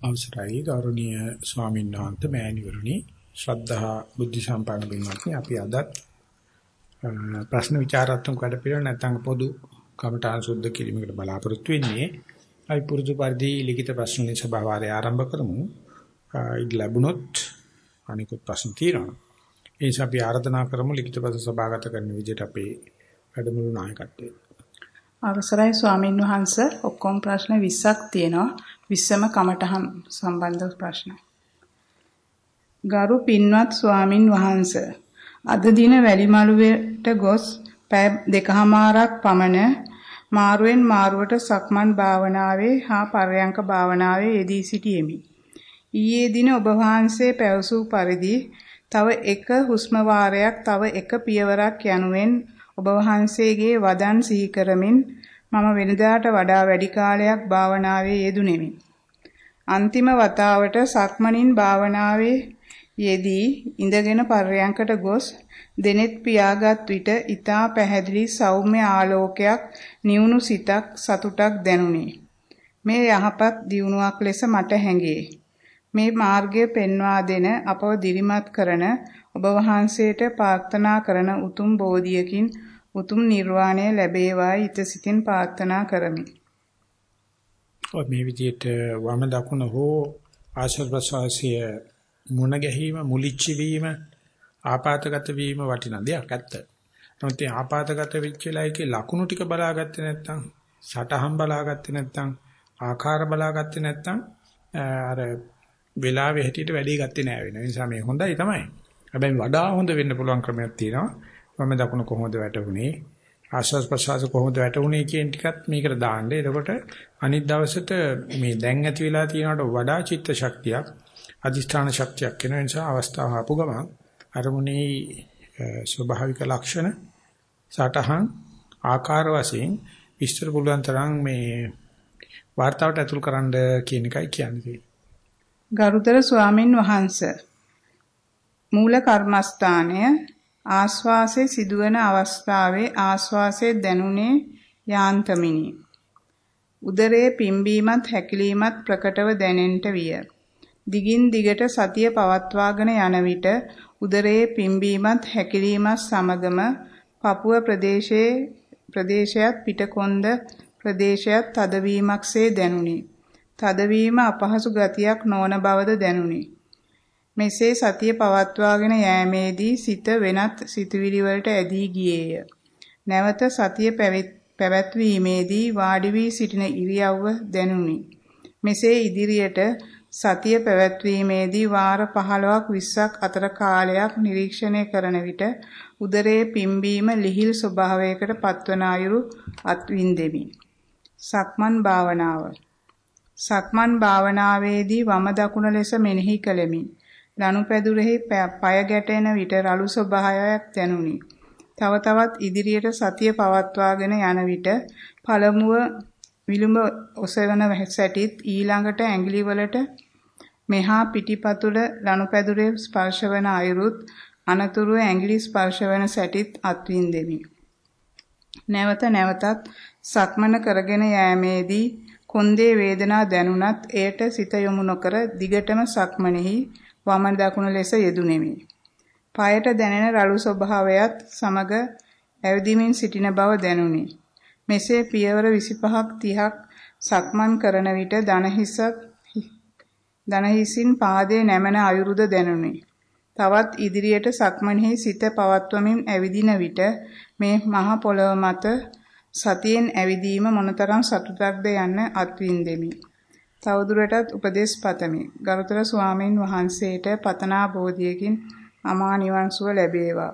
අවසරයි. ගෞරවනීය ස්වාමීන් වහන්සේ මෑණිවරුනි ශ්‍රද්ධා බුද්ධ සම්පන්න වෙනවානේ අපි අදත් ප්‍රශ්න විචාරාත්මක වැඩ පිළිවෙල නැත්නම් පොදු කමඨාන් සුද්ධ කිරීමකට බලාපොරොත්තු වෙන්නේ. අපි පුරුදු පරිදි ලිඛිත ප්‍රශ්න සභාවාරය ආරම්භ කරමු. ඉඩ ලැබුණොත් අනිකුත් ප්‍රශ්න තියෙනවා. ඒ නිසා අපි ආරාධනා කරමු ලිඛිත ප්‍රශ්න සභාගත කරන විදිහට අපේ වැඩමුළු නායකත්වයේ. අවසරයි ස්වාමින් වහන්ස. ඔක්කොම ප්‍රශ්න 20ක් තියෙනවා. 20ම කමටහන් සම්බන්ධ ප්‍රශ්න. ගරු පින්වත් ස්වාමින් වහන්ස අද දින වැලිමළුවට ගොස් පැය දෙකහමාරක් පමණ මාරුවෙන් මාරුවට සක්මන් භාවනාවේ හා පර්යංක භාවනාවේ යෙදී සිටියෙමි. ඊයේ දින ඔබ වහන්සේ පැවසූ පරිදි තව එක හුස්ම වාරයක් තව එක පියවරක් යනුවෙන් ඔබ වහන්සේගේ වදන් සිහි කරමින් මම වෙනදාට වඩා වැඩි කාලයක් භාවනාවේ යෙදුණෙමි. අන්තිම වතාවට සක්මණින් භාවනාවේ යෙදී ඉඳගෙන පර්යංකට ගොස් දෙනෙත් පියාගත් විට ඊතා පැහැදිලි සෞම්‍ය ආලෝකයක් නිවුණු සිතක් සතුටක් දැනුනි. මේ යහපත් දියුණුවක් ලෙස මට හැඟේ. මේ මාර්ගය පෙන්වා දෙන අපව දිරිමත් කරන ඔබ වහන්සේට ප්‍රාර්ථනා කරන උතුම් බෝධියකින් උතුම් නිර්වාණය ලැබේවායි ිත සිතින් ප්‍රාර්ථනා කරමි. ඔය මේ විදිහට වම දකුණ හෝ ආශ්‍රව ප්‍රසවාසීය මුණ ගැහිම මුලිච්ච වීම ආපాతගත වීම වටිනා දෙයක් ඇත්ත. නමුත් මේ ආපాతගත වෙච්ච ලයිකේ ලකුණු ටික බලාගත්තේ නැත්නම් සටහන් බලාගත්තේ නැත්නම් ආකාර බලාගත්තේ නැත්නම් අර වෙලාවේ හැටියට වැඩි ගත්තේ නෑ වෙන නිසා මේ හොඳයි තමයි. හැබැයි වඩා හොඳ වෙන්න පුළුවන් ක්‍රමයක් තියෙනවා. වම දකුණ කොහොමද වැටුනේ ආශ්වාස ප්‍රශ්වාස කොහොමද වැටුනේ කියන ටිකත් මේකට දාන්න. එතකොට අනිත් දවසට මේ දැන් ඇති වෙලා තියෙනවට වඩා චිත්ත ශක්තියක් අධිෂ්ඨාන ශක්තියක් වෙන නිසා අවස්ථාව ආපු ගමන් අරමුණේ ස්වභාවික ලක්ෂණ සටහන් ආකාර වශයෙන් විස්තර පුළුවන් තරම් මේ වார்த்தාවට ඇතුල් කරන්න කියන එකයි කියන්නේ. ගරුතර ස්වාමින් වහන්සේ මූල කර්මස්ථානය ආස්වාසේ සිදුවන අවස්ථාවේ ආස්වාසේ දැනුනේ යාන්තමිනි. උදරයේ පිම්බීමත් හැකිලීමත් ප්‍රකටව දැනෙන්නට විය. දිගින් දිගට සතිය පවත්වාගෙන යන විට උදරයේ පිම්බීමත් හැකිලීමත් සමගම පපුව ප්‍රදේශයේ ප්‍රදේශයත් පිටකොන්ද ප්‍රදේශයත් තදවීමක්සේ දැනුනි. තදවීම අපහසු ගතියක් නොවන බවද දැනුනි. මෙසේ සතිය පවත්වාගෙන යෑමේදී සිත වෙනත් සිතුවිලි වලට ඇදී ගියේය. නැවත සතිය පැවැත්වීමේදී වාඩි වී සිටින ඉරියව්ව දැනුනි. මෙසේ ඉදිරියට සතිය පැවැත්වීමේදී වාර 15ක් 20ක් අතර කාලයක් නිරීක්ෂණය කරන විට උදරයේ පිම්බීම ලිහිල් ස්වභාවයකට පත්වන අයුරු අත්විඳෙමි. සක්මන් භාවනාව සක්මන් භාවනාවේදී වම දකුණ ලෙස මෙනෙහි කළෙමි. ලනුපැදුරෙහි পায় ගැටෙන විට රළු ස්වභාවයක් දැනුනි. තව තවත් ඉදිරියට සතිය පවත්වාගෙන යන විට පළමුව විලුඹ ඔසවන සැටිත් ඊළඟට ඇඟිලි වලට මෙහා පිටිපතුල ලනුපැදුරේ ස්පර්ශ වන අයුරුත් අනතුරුව ඇඟිලි ස්පර්ශ වන සැටිත් අත්විඳෙමි. නැවත නැවතත් සක්මන කරගෙන යෑමේදී කොන්දේ වේදනා දැනුණත් එයට සිත යොමු නොකර දිගටම සක්මනේහි වම දකුණ ලෙස යෙදුණෙමි. පායට දැනෙන රළු ස්වභාවයත් සමග ඇවිදිමින් සිටින බව දැනුනි. මෙසේ පියවර 25ක් 30ක් සක්මන් කරන විට දනහිසක් දනහිසින් පාදයේ නැමෙන අයුරුද දැනුනි. තවත් ඉදිරියට සක්මන්හි සිත පවත්වමින් ඇවිදින විට මේ මහ පොළොව මත සතියෙන් ඇවිදීම මොනතරම් සතුටක්ද යන්න අත්විඳෙමි. තවදුරටත් උපදේශ පතමි. ගරුතර ස්වාමීන් වහන්සේට පතනා බෝධියකින් අමා නිවන් සුව ලැබේවා.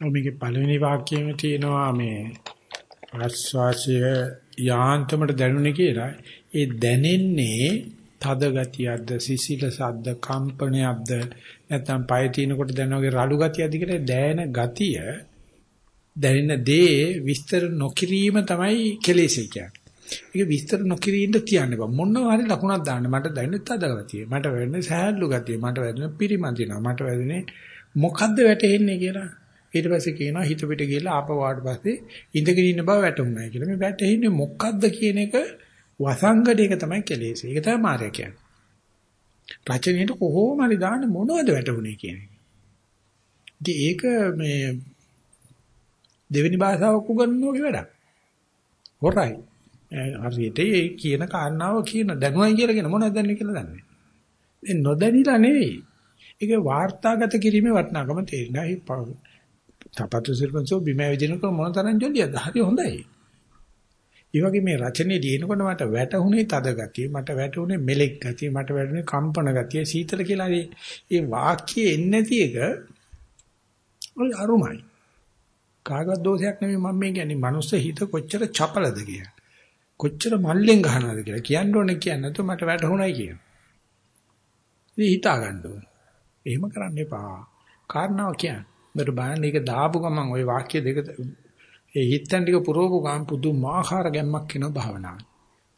මේකේ පළවෙනි වාක්‍යයේම තියෙනවා මේ ආස්වාසිය යාන්තමට දැනුනේ කියලා. ඒ දැනෙන්නේ තද ගතියක්ද සිසිලසක්ද කම්පනයක්ද නැත්නම් පය තිනකොට දැනවගේ රළු ගතියක්ද කියලා දැනෙන ගතිය දැනෙන දේ විස්තර නොකිරීම තමයි කෙලෙසේ කියන්නේ. ඒක විස්තර නොකිරීන්න තියන්න බෑ. මොනවා හරි ලකුණක් දාන්න. මට දැනෙන්නේ තදගතිය. මට වැටෙන්නේ සහැල්ලු ගතිය. මට වැටෙන්නේ පිරිමදිනවා. මට වැටෙන්නේ මොකද්ද වැටෙන්නේ කියලා. ඊට පස්සේ කියනවා හිත පිට ගිහලා ආපහු ආවට පස්සේ ඉඳගෙන ඉන්න බව වැටුණා කියලා. මේ වැටෙන්නේ මොකද්ද කියන එක වසංගඩේක තමයි කෙලෙස්. ඒක තමයි මාර්ය කියන්නේ. රචනයේට කොහොම හරි දාන්න මොනවද වැටුනේ කියන එක. ඒක මේ දෙවෙනි භාෂාවක් උගන්වනෝගේ වැඩක්. හොරයි. හරියට ඒ කියන කාරණාව කියන දැනුවයි කියලා කියන මොනවද දැනන්නේ කියලා දන්නේ. ඒ නොදැනිලා නෙවෙයි. ඒක වාර්තාගත කිරීමේ වටිනාකම තේරෙනවා. තපතු සිල්පන්සෝ බිම විදිනක මොන තරම් ජොලියද? හරි හොඳයි. ඒ වගේ මේ රචනයේ ලියනකොට මට වැටුනේ තද ගතිය, මට වැටුනේ මෙලෙක් ගතිය, මට වැටුනේ කම්පන ගතිය, සීතල කියලා ඒ වාක්‍යයේ එන්නේ නැති එක ඔය අරුමයි. කාගවත් දෝෂයක් නෙමෙයි මම මේ කියන්නේ මනුස්ස හිත කොච්චර චපලද කියලා. කොච්චර මල්ලෙන් ගහනවද කියලා කියන්න ඕනේ කියන්නේ නැතුව මට වැටහුණයි කියන. ඉතින් හිතා ගන්න ඕනේ. එහෙම කරන්න එපා. කාරණාව කියන්නේ. මට බලන්න ඒක දාපු ගමන් ওই වාක්‍ය දෙක ඒ හිතන් ටික පුරවපු ගමන් පුදුමාකාර ගැම්මක් එනවා භාවනාව.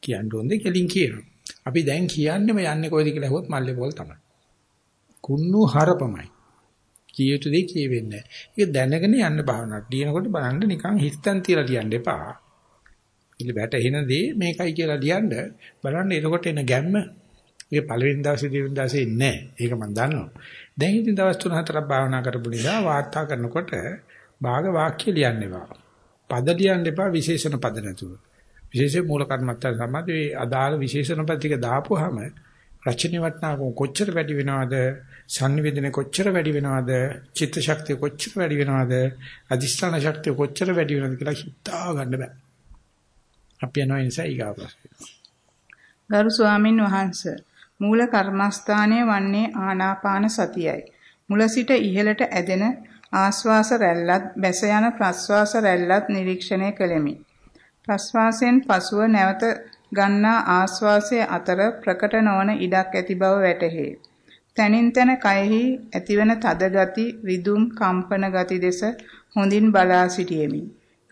කියන්න ඕනේ කෙලින් කියනවා. අපි දැන් කියන්නේම යන්නේ කොයිද කියලා අහුවොත් මල්ලේ පොල් තමයි. කුන්නු හරපමයි. කිය යුතු දේ කියෙවෙන්නේ නැහැ. ඒක දැනගෙන යන්න භාවනාවට. ලියනකොට බලන්න නිකන් හිතන් තියලා ලියන්න එපා. ඉතින් වැටෙන දේ මේකයි කියලා ලියන්න බලන්න එතකොට එන ගැම්ම ඒ පළවෙනි දවසේ දෙවෙනි දවසේ ඉන්නේ ඒක මම දන්නවා. දැන් ඉතින් දවස් 3-4ක් භාවනා කරපු නිසා වාර්තා කරනකොට භාග වාක්‍ය ලියන්න එපා. පද ලියන්න එපා විශේෂණ පද නැතුව. විශේෂ මූල කර්මත්තර සම්බන්ධ ඒ අදාළ විශේෂණ පද ටික දාපුවාම රචනයේ වටිනාකම කොච්චර වැඩි වෙනවද සංනිවේදනය කොච්චර වැඩි වෙනවද චිත්ත ශක්තිය කොච්චර වැඩි වෙනවද අධිෂ්ඨාන ශක්තිය කොච්චර වැඩි වෙනවද කියලා හිතා ගන්න බෑ අපි යනවා නිසා ඊගා ප්‍රශ්න ගරු ස්වාමින් වහන්සේ මූල කර්මස්ථානය වන්නේ ආනාපාන සතියයි මුල සිට ඉහළට ඇදෙන ආශ්වාස රැල්ලත් බැස යන ප්‍රශ්වාස රැල්ලත් නිරීක්ෂණය කළෙමි ප්‍රශ්වාසයෙන් පසුව නැවත ගන්නා ආශ්වාසයේ අතර ප්‍රකට නොවන ඉඩක් ඇති බව වැටහේ. තනින් තන කයෙහි ඇතිවන තද ගති, රිදුම්, කම්පන ගති දෙස හොඳින් බලා සිටියෙමි.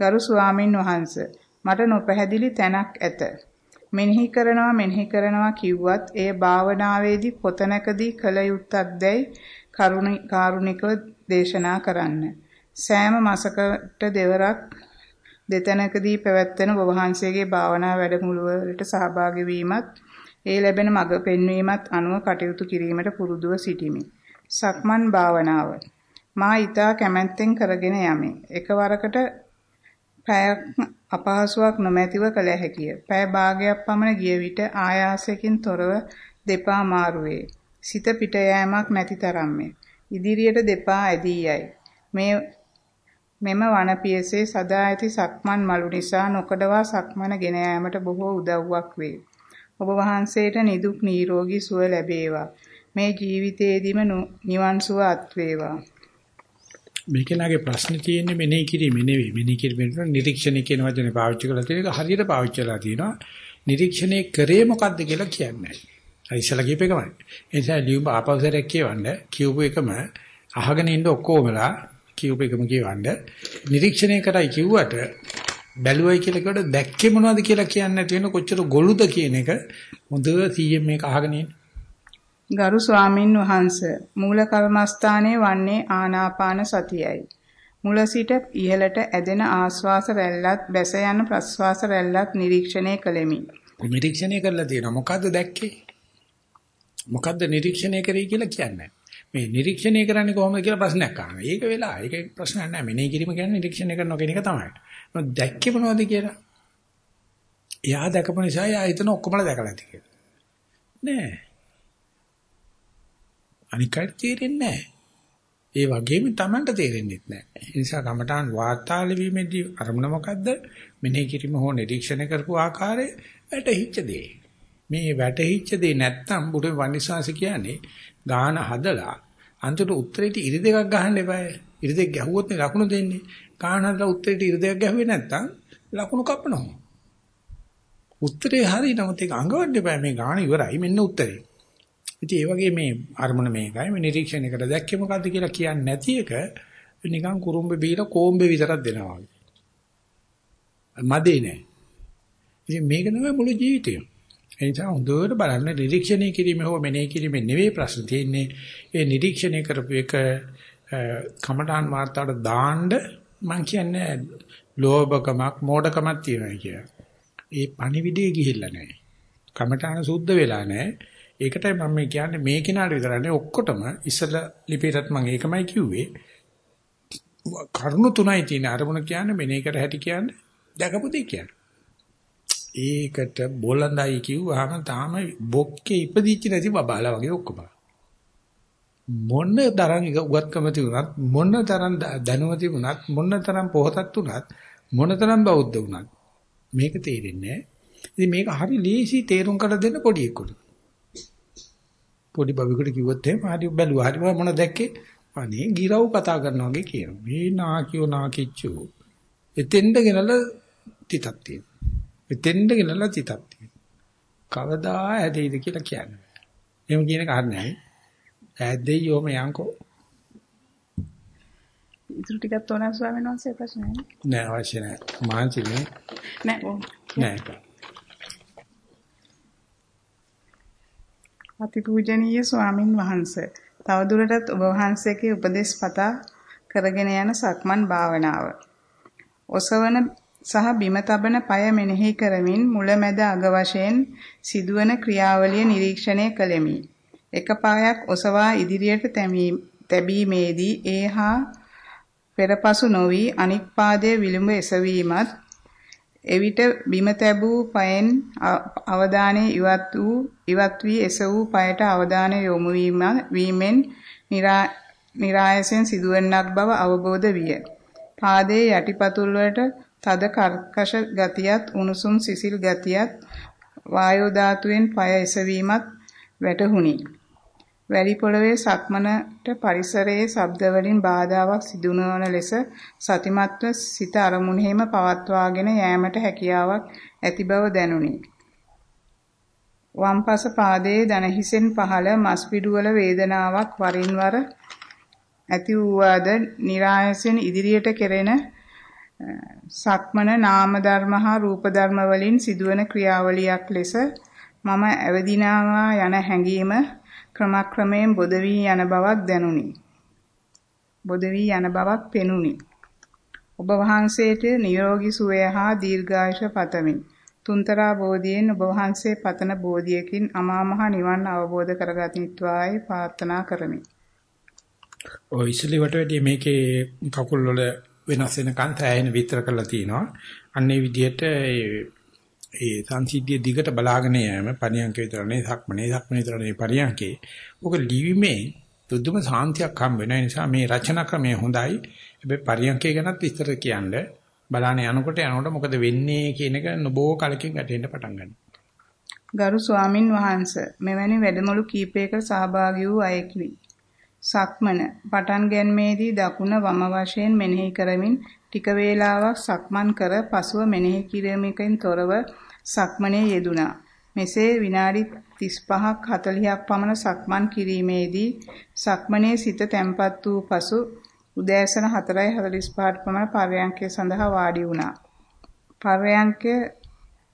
ගරු ස්වාමින් වහන්සේ මට නොපැහැදිලි තැනක් ඇත. මෙනෙහි කරනවා මෙනෙහි කරනවා කිව්වත් එය භාවනාවේදී කොතනකදී කළ යුත්තක්දයි කරුණිකව දේශනා කරන්න. සෑම මාසකට දෙවරක් දෙතැනකදී පැවැත්වෙන ඔබ වහන්සේගේ භාවනා වැඩමුළුවලට සහභාගී වීමත් ඒ ලැබෙන මඟ පෙන්වීමත් අනුව කටයුතු කිරීමට පුරුදුව සිටිමි. සක්මන් භාවනාව මා ඊතා කැමැත්තෙන් කරගෙන යමි. එකවරකට පැයක් අපහසුාවක් නොමැතිව කළ හැකිය. පැය භාගයක් පමණ ගිය විට ආයාසයෙන් තොරව දෙපා මාරුවේ. සිත පිට යෑමක් නැති තරම්ය. ඉදිරියට දෙපා ඇදී යයි. මේ මෙම වනපියසේ සදා ඇති සක්මන් මලු නිසා නොකඩවා සක්මන ගෙන යාමට බොහෝ උදව්වක් වේ. ඔබ වහන්සේට නිදුක් නිරෝගී සුව ලැබේවා. මේ ජීවිතයේදීම නිවන් සුව අත් වේවා. මේකලාගේ ප්‍රශ්නේ තියෙන්නේ මෙනෙහි කිරීම නෙවෙයි. මෙනෙහි කිරීමෙන් නිරීක්ෂණය කියන වචනේ පාවිච්චි කරලා තියෙන එක හරියට පාවිච්චි කරලා තියෙනවා. නිරීක්ෂණය කරේ මොකද්ද කියලා කියන්නේ නැහැ. අර ඉස්සලා කියප එකමයි. ඒ නිසා ලියුම ආපස්සට කියවන්න කියවපු එකම අහගෙන ඉන්න ඔක්කොමලා කියූප එකම කියවන්න නිරීක්ෂණය කරයි කිව්වට බැලුවයි කියලා කිව්වට දැක්කේ මොනවද කියලා කියන්නේ නැති වෙන කොච්චර ගොළුද කියන එක හොඳ 100 මේක අහගෙන ගරු ස්වාමින් වහන්සේ මූල කර්මස්ථානයේ වන්නේ ආනාපාන සතියයි. මුල සිට ඉහළට ඇදෙන ආශ්වාස රැල්ලත් බැස යන ප්‍රශ්වාස රැල්ලත් නිරීක්ෂණය කළෙමි. නිරීක්ෂණය කරලා තියෙනවා මොකද්ද දැක්කේ? මොකද්ද නිරීක්ෂණය කරේ කියලා කියන්නේ? මේ නිරීක්ෂණය කරන්නේ කොහොමද කියලා ප්‍රශ්නයක් අහනවා. ඒක වෙලා. ඒක ප්‍රශ්නයක් නෑ. මෙනේ කිරීම කියන්නේ නිරීක්ෂණය කරනවා කියන එක තමයි. මොකද දැක්කේ මොනවද කියලා? එයා දැකපු නිසා එයා හිතන ඔක්කොමලා දැකලා ඇති කියලා. නෑ. අනිකට තේරෙන්නේ නෑ. ඒ වගේම Tamanට තේරෙන්නේ නැහැ. ඒ නිසා කමඨාන් වාර්තාල වීමේදී අරමුණ මොකද්ද? මෙනෙහි කිරීම හෝ නිරීක්ෂණය කරපු ආකාරය වැටහිච්ච දේ. මේ වැටහිච්ච දේ නැත්තම් බුදු වනිසාස කියන්නේ ගාන හදලා අන්තිමට උත්තරේට ඉරි දෙකක් ගහන්න එපායි. ඉරි දෙක ගැහුවොත් නේ ලකුණු දෙන්නේ. ගාන හදලා උත්තරේට ඉරි දෙකක් ගැහුවේ නැත්තම් ලකුණු කපනවා. උත්තරේ හරි නමුත් ඒක අඟවන්න එපා මේ ගාන ඉවරයි මෙන්න උත්තරේ. ඉතින් ඒ වගේ මේ අරමුණ මේකයි මේ නිරීක්ෂණය කර දැක්කේ මොකද්ද කියලා කියන්නේ නැති එක නිකන් කුරුම්බේ බීලා කොම්බේ විතරක් දෙනවා වගේ. මදේ නෑ. ඉතින් මේක තමයි මුළු ජීවිතේම. ඒ නිසා හොඳට බලන්න නිරීක්ෂණය කිරීම හෝ මෙනෙහි කිරීම නෙවෙයි ප්‍රශ්න තියෙන්නේ. ඒ නිරීක්ෂණය කරපු එක කමඨාන් වාර්තාවට දාන්න මම කියන්නේ ලෝභකමක් මෝඩකමක් තියෙනවා කියලා. ඒ පණිවිඩේ ගිහිල්ලා නැහැ. කමඨාන සුද්ධ වෙලා නැහැ. ඒකටයි මම කියන්නේ මේ කෙනාට විතරනේ ඔක්කොටම ඉස්සල ලිපියටත් මම ඒකමයි කිව්වේ. කරුණු තුනයි තියෙන අරමුණ කියන්නේ මෙනේ කර හැටි කියන්නේ දැකපු දෙයක් කියන්නේ. ඒකට බොළඳයි කිව්වහම තාම බොක්කේ ඉපදිච්ච නැති බබාලා වගේ ඔක්කොම. මොන තරම් උගත්කම තිබුණත් මොන තරම් දැනුම තිබුණත් මොන තරම් පොහතත් උනත් මොන තරම් බෞද්ධ වුණත් මේක තේරෙන්නේ නැහැ. ඉතින් මේක හරි ලේසි තේරුම් කරලා දෙන්න පොඩි එක්කුට. පොඩි බබෙකුට කිව්වොත් එහෙම හරි බැලුවා හරි මොන දැක්කේ අනේ ගිරව් කතා කරනවා වගේ කියනවා. මේ නාකියෝ නාකිච්චු. එතෙන්ද ගෙනලා තිතක් තියෙනවා. එතෙන්ද ගෙනලා තිතක් තියෙනවා. කවදා ඇදෙයිද කියලා කියන්නේ. එහෙම කියන කාරණේ ඇද්දේ යෝම යංකෝ. ඉතුරු ටිකක් තෝරන ස්වාමීන් වහන්සේ ප්‍රශ්නය නෑ අවශ්‍ය නෑ. මාන්සිනේ. නෑ. නෑ. අතිපූජනීය ස්වාමින් වහන්සේ තවදුරටත් ඔබ වහන්සේගේ උපදෙස් පතා කරගෙන යන සක්මන් භාවනාව. ඔසවන සහ බිම තබන পায় මෙනෙහි කරමින් මුලැමැද අග වශයෙන් සිදුවන ක්‍රියාවලිය නිරීක්ෂණය කළෙමි. එක පායක් ඔසවා ඉදිරියට තැබීමේදී ඒහා පෙරපසු නොවි අනික් පාදයේ විලුඹ එසවීමත් එවිට බිම තැබූ පයෙන් අවධානය ඉවත් වූ ඉවත් වී එසවූ පයට අවධානය යොමු වීමෙන් નિરાයසෙන් සිදුවන්නක් බව අවබෝධ විය. පාදයේ යටිපතුල් වලට තද කර්කශ ගතියත් උණුසුම් සිසිල් ගතියත් වායෝ ධාතුවෙන් පය එසවීමත් වැටහුණි. වැලි පොළවේ සක්මනට පරිසරයේ ශබ්ද වලින් බාධාවක් සිදු නොවන ලෙස සතිමත්ව සිත අරමුණෙහිම පවත්වාගෙන යෑමට හැකියාවක් ඇති බව දැනුනි. වම්පස පාදයේ දන හිසෙන් පහළ මස්පිඩු වල වේදනාවක් වරින් වර ඇති වූවාද નિરાයසෙන් ඉදිරියට කෙරෙන සක්මන නාම ධර්ම හා රූප ධර්ම වලින් සිදුවන ක්‍රියාවලියක් ලෙස මම ඇවදිනවා යන හැඟීම ක්‍රමක්‍රමයෙන් බොද වී යන බවක් දැනුනි. බොද වී යන බවක් පෙනුනි. ඔබ වහන්සේට නිරෝගී සුවය හා දීර්ඝායුෂ පතමි. තුන්තරා බෝධියෙන් ඔබ වහන්සේ පතන බෝධියකින් අමා මහ නිවන් අවබෝධ කරගත්නිත්වායි ප්‍රාර්ථනා කරමි. ඔය ඉස්සෙල්ලි වට වැඩි මේකේ කකුල් වල වෙනස් වෙන කන්තයන් විතර කරලා තිනවා. අන්නේ විදිහට ඒ සංසිද්ධිය දිගට බලාගෙන යෑම පරියන්ක විතරනේ සක්මනේ සක්මනේ විතරනේ පරියන්කේ. ඔක ලිවිමේ දුදුම සාන්තියක් හම් වෙන නිසා මේ රචනා ක්‍රමය හොඳයි. හැබැයි පරියන්කේ ගැනත් විස්තර කියන්න බලාන යනකොට යනකොට මොකද වෙන්නේ කියන එක නොබෝ කලකින් වැටෙන්න පටන් ගන්නවා. ගරු ස්වාමින් වහන්සේ මෙවැනි වැඩමුළු කීපයකට සහභාගී වූ අයෙක්වි. සක්මන පටන් ගැනීමේදී දකුණ වම වශයෙන් මෙනෙහි කරමින් ටික වේලාවක් සක්මන් කර පසුව මෙනෙහි කිරීමකින් තොරව සක්මනේ යෙදුණා. මෙසේ විනාඩි 35ක් 40ක් පමණ සක්මන් කිරීමේදී සක්මනේ සිත තැම්පත් වූ පසු උදෑසන 4:45ට පමණ පර්යංකය සඳහා වාඩි වුණා. පර්යංකය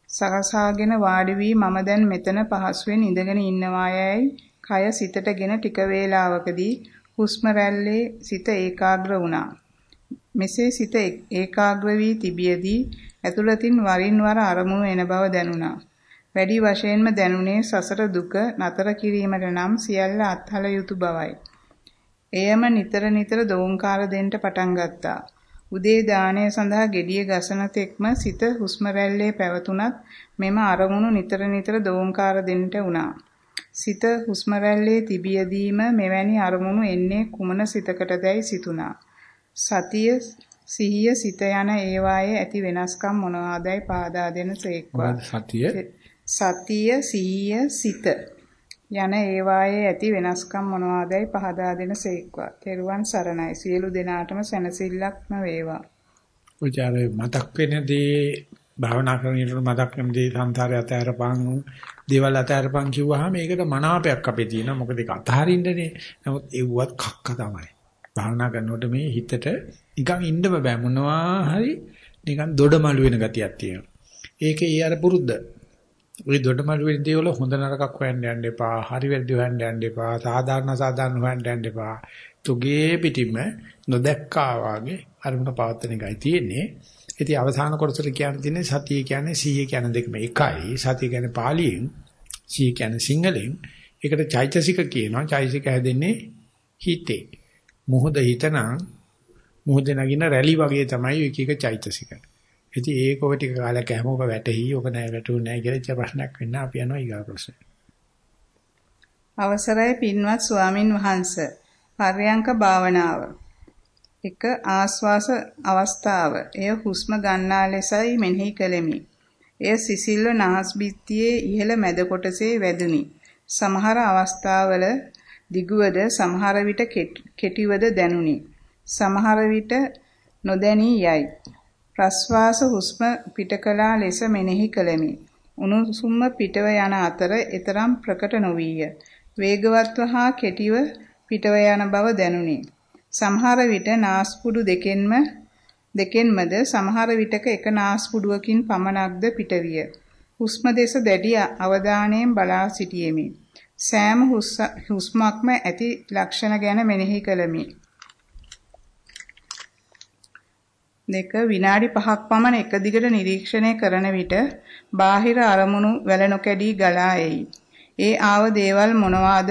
සකසාගෙන වාඩි වී මම දැන් මෙතන පහසුවෙන් ඉඳගෙන ඉන්නවා යයි කය සිතටගෙන ටික වේලාවකදී හුස්ම රැල්ලේ සිත ඒකාග්‍ර වුණා. මෙසේ සිත ඒකාග්‍ර වී තිබියදී ඇතුළතින් වරින් වර අරමුණු එන බව දැනුණා. වැඩි වශයෙන්ම දැනුනේ සසර දුක නතර කිරීමට නම් සියල්ල අත්හල යුතු බවයි. එයම නිතර නිතර දෝංකාර දෙන්න පටන් ගත්තා. උදේ දාණය සඳහා gediye ගසන තෙක්ම සිත හුස්ම රැල්ලේ පැවතුනත් මෙම අරමුණු නිතර නිතර දෝංකාර දෙන්නට වුණා. සිත හුස්ම රැල්ලේ තිබියදීම මෙවැනි අරමුණු එන්නේ කුමන සිතකටදයි සිතුණා. සතිය සිහිය සිත යන ඒවායේ ඇති වෙනස්කම් මොනවාදයි පාදා දෙන සේක්වා. සතිය? සතිය සිහිය සිත යන ඒවායේ ඇති වෙනස්කම් මොනවාදයි පහදා දෙන සේක්වා. තෙරුවන් සරණයි. සියලු දෙනාටම සැනසෙල්ලක්ම වේවා. ඔයාලේ මතක් වෙනදී භාවනා කරනකොට මතක් වෙනදී සංසාරය අතහැරපන් දේවල් අතහැරපන් කිව්වහම ඒකට මනාපයක් අපේ තියෙනවා. මොකද ඒක අතහරින්නනේ. නමුත් ඒවත් කක්ක තමයි. භාවනා කරනකොට මේ හිතට නිකන් ඉන්න බෑ මොනවා හරි නිකන් දොඩමළු වෙන ගතියක් තියෙනවා. ඒකේ ඊ අර පුරුද්ද. ওই දොඩමළු වෙන දේවල් හොඳ නරකක් හොයන්න යන්න එපා. හරි වැරදි හොයන්න යන්න එපා. සාධාරණ සාධාරණ හොයන්න යන්න එපා. තුගේ පිටින්ම නොදැක්කා වාගේ අරමුණ පවත්තන එකයි තියෙන්නේ. ඉතින් අවසාන කොටසට කියන්න තියෙන්නේ සතිය කියන්නේ සීය කියන දෙකම එකයි. සතිය කියන්නේ පාලියෙන්, සීය කියන්නේ සිංහලෙන්. ඒකට චෛතසික කියනවා. චෛතසික හැදෙන්නේ හිතේ. මොහොත හිතනම් මොහොත නගින රැලි වගේ තමයි එක එක චෛතසික. ඉතින් ඒක ඔය ටික කාලයක් හැමෝම වැටහි ඔක නෑ වැටුනේ නෑ කියලා ඉච්ච ප්‍රශ්නයක් වෙන්න අපි යනවා ඊගා ප්‍රශ්න. අවසරයි පින්වත් ස්වාමින් වහන්සේ. පර්යංක භාවනාව. එක ආස්වාස අවස්ථාව. එය හුස්ම ගන්නා ලෙසයි මෙනෙහි කෙලෙමි. එය සිසිල්ව නාස් බිත්තියේ ඉහළ මැද කොටසේ වැදුනි. සමහර අවස්ථාවල දිගුවද සමහර විට කෙටිවද දැනුනි. සමහර විට නොදැනී යයි. ප්‍රස්වාස හුස්ම පිටකලා ලෙස මෙනෙහි කළෙමි. උණුසුම පිටව යන අතර ඊතරම් ප්‍රකට නොවිය. වේගවත්ව හා කෙටිව පිටව යන බව දැනුනි. සමහර විට නාස්පුඩු දෙකෙන්ම දෙකෙන්මද සමහර විටක එක නාස්පුඩුවකින් පමණක්ද පිටවිය. හුස්ම දෙස දැඩි අවධානයෙන් බලා සිටියෙමි. සෑම හුස්මක්ම ඇති ලක්ෂණ ගැන මෙනෙහි කළමි. දෙක විනාඩි 5ක් පමණ එක දිගට නිරීක්ෂණය කරන විට බාහිර අරමුණු වැල නොකැඩී ගලා එයි. ඒ ආව දේවල් මොනවාද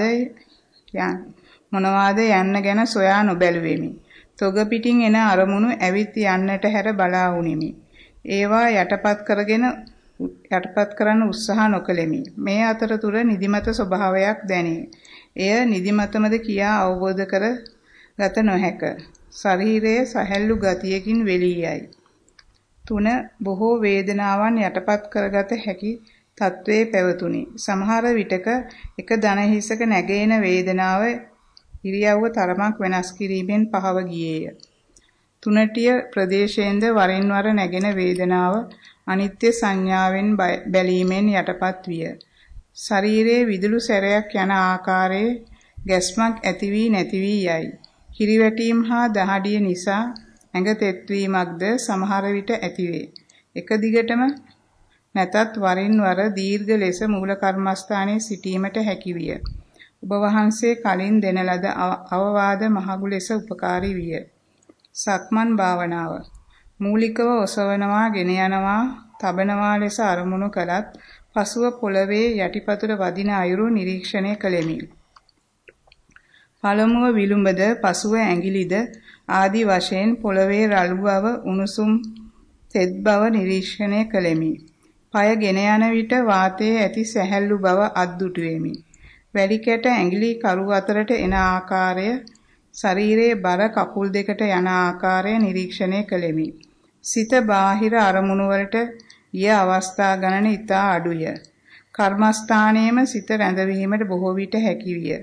මොනවාද යන්න ගැන සොයා නොබැලුවෙමි. තොග පිටින් එන අරමුණු ඇවිත් යන්නට හැර බලා වුනිමි. ඒවා යටපත් කරගෙන යටපත් කරන්න උත්සාහ නොකළෙමි. මේ අතරතුර නිදිමත ස්වභාවයක් දැනේ. එය නිදිමතමද කියා අවබෝධ කර ගත නොහැක. ශරීරයේ සැහැල්ලු ගතියකින් වෙලී යයි. තුන බොහෝ වේදනාවන් යටපත් කරගත හැකි තත්වයේ පැවතුනි. සමහර විටක එක දන හිසක නැගෙන වේදනාව ඉරියව්ව තරමක් වෙනස් කිරීමෙන් පහව ගියේය. තුනටිය ප්‍රදේශයෙන්ද වරින් වර නැගෙන වේදනාව අනිත්‍ය සංඥාවෙන් බැලීමෙන් යටපත් විය. ශරීරයේ විදුලු සැරයක් යන ආකාරයේ ගැස්මක් ඇති වී නැති වී යයි. කිරිවැටීම් හා දහඩිය නිසා ඇඟ තෙත්වීමක්ද සමහර විට ඇතිවේ. එක දිගටම නැතත් වරින් වර දීර්ඝ ලෙස මූල කර්මස්ථානයේ සිටීමට හැකිවිය. ඔබ වහන්සේ කලින් දෙන ලද අවවාද මහඟු ලෙස උපකාරී විය. සක්මන් භාවනාව මූලිකව ඔසවනවා, ගෙන යනවා, තබනවා ලෙස අරමුණු කළත් පසුව පොළවේ යටිපතුල වදින අයුරු නිරීක්ෂණය කළෙමි. පළමුව විලුඹද පසුව ඇඟිලිද ආදී වශයෙන් පොළවේ රළු බව උණුසුම් තෙත් බව නිරීක්ෂණය කළෙමි. পায় ගෙන යන විට වාතයේ ඇති සැහැල්ලු බව අද්දුටුවෙමි. වැලි කැට ඇඟිලි කරු අතරට එන ආකාරය ශරීරයේ බර කකුල් දෙකට යන ආකාරය නිරීක්ෂණය කළෙමි. සිත බාහිර අරමුණු වලට ගිය අවස්ථා ගණන ඉතා අඩුය. කර්මස්ථානයේම සිත රැඳවීමට බොහෝ විට හැකියිය.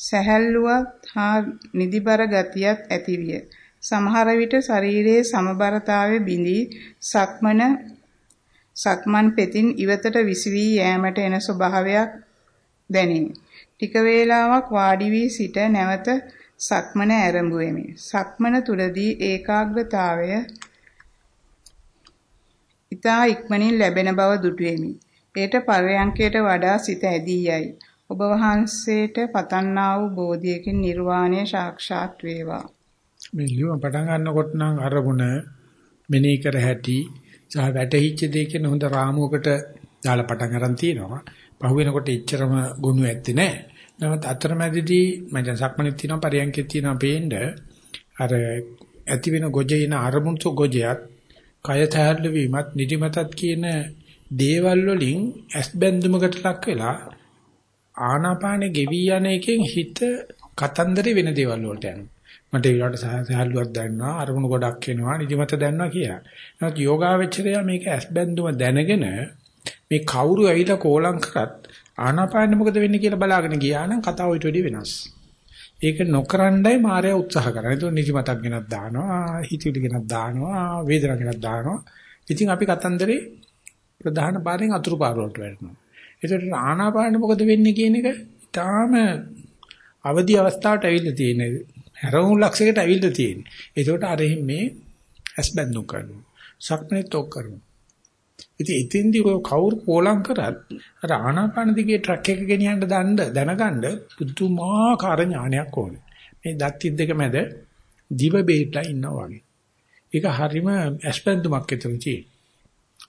සැහැල්ලුවත් හා නිදිබර ගතියක් ඇතිවිය. සමහර විට ශරීරයේ සමබරතාවය බිඳී සක්මන සක්මන් පෙතින් ඉවතට විසවි යෑමට එන ස්වභාවයක් දැනේ. ටික වේලාවක් වාඩි වී සිට නැවත සක්මන ආරම්භුවෙමි. සක්මන තුලදී ඒකාග්‍රතාවය ඊතා ඉක්මනින් ලැබෙන බව දුටුවෙමි. ඒට පරයන්කයට වඩා සිත ඇදී යයි. ඔබ වහන්සේට පතන්නා වූ බෝධියකින් නිර්වාණය සාක්ෂාත් වේවා. මේ ලියුම පටන් ගන්නකොට නම් අරමුණ මෙනෙහි කර හැටි සහ වැටහිච්ච දේ කියන හොඳ රාමුවකට දාලා පටන් ගන්න තියෙනවා. පහු වෙනකොට එච්චරම ගුණ ඇත්තේ නැහැ. නමුත් අතරමැදදී මම දැන් සක්මණේ තියෙනවා පරියන්කේ තියෙනවා පේන්න අර ඇති වෙන ගොජේන අරමුණු ගොජයත් කය තැහැල්ලු වීමත් නිදිමතත් කියන දේවල් වලින් ඇස් බැඳුමකට ලක් වෙලා ආනාපානෙ ගෙවි යන එකෙන් හිත කතන්දරේ වෙන දේවල් වලට යනවා. මට ඒ වෙලාවට සහල්ලුවක් දැනනවා, අරමුණු ගොඩක් එනවා, නිදිමත දැනනවා කියලා. නමුත් යෝගාවචරය මේක ඇස් බැඳුම දැනගෙන මේ කවුරු ඇවිල්ලා කෝලම් කරත් ආනාපානෙ මොකද වෙන්නේ කියලා බලාගෙන ගියා නම් කතාව ඊට වැඩි වෙනස්. ඒක නොකරන්නයි මායя උත්සාහ කරන්නේ. ඒක නිදිමතක් ගෙනත් දානවා, හිතවිලි ගෙනත් දානවා, වේදනාවක් ගෙනත් දානවා. ඉතින් අපි කතන්දරේ ප්‍රධාන පාරෙන් අතුරු පාර වලට වැටෙනවා. ඒතර ආනාපාන මොකද වෙන්නේ කියන එක ඊටාම අවදි අවස්ථාවට ඇවිල්ලා තියෙන හැරවුම් ලක්ෂයකට ඇවිල්ලා තියෙන්නේ. ඒකට අර මේ ඇස් බැඳුම් කරනවා. සක්මනේ තොක් කරනවා. ඉතින් ඉතින්දී ඔය කවුරු කෝලම් කරත් අර ආනාපාන දිගේ ට්‍රක් එක ගෙනියන්න දන්න දැනගන්න පුදුමාකාර ඥානයක් ඕනේ. මේ දත් දෙක මැද දිව බෙහෙట్లా ඉන්නවා වගේ. ඒක හරීම ඇස්පෙන්දුමක් ඇතුළු තියෙන.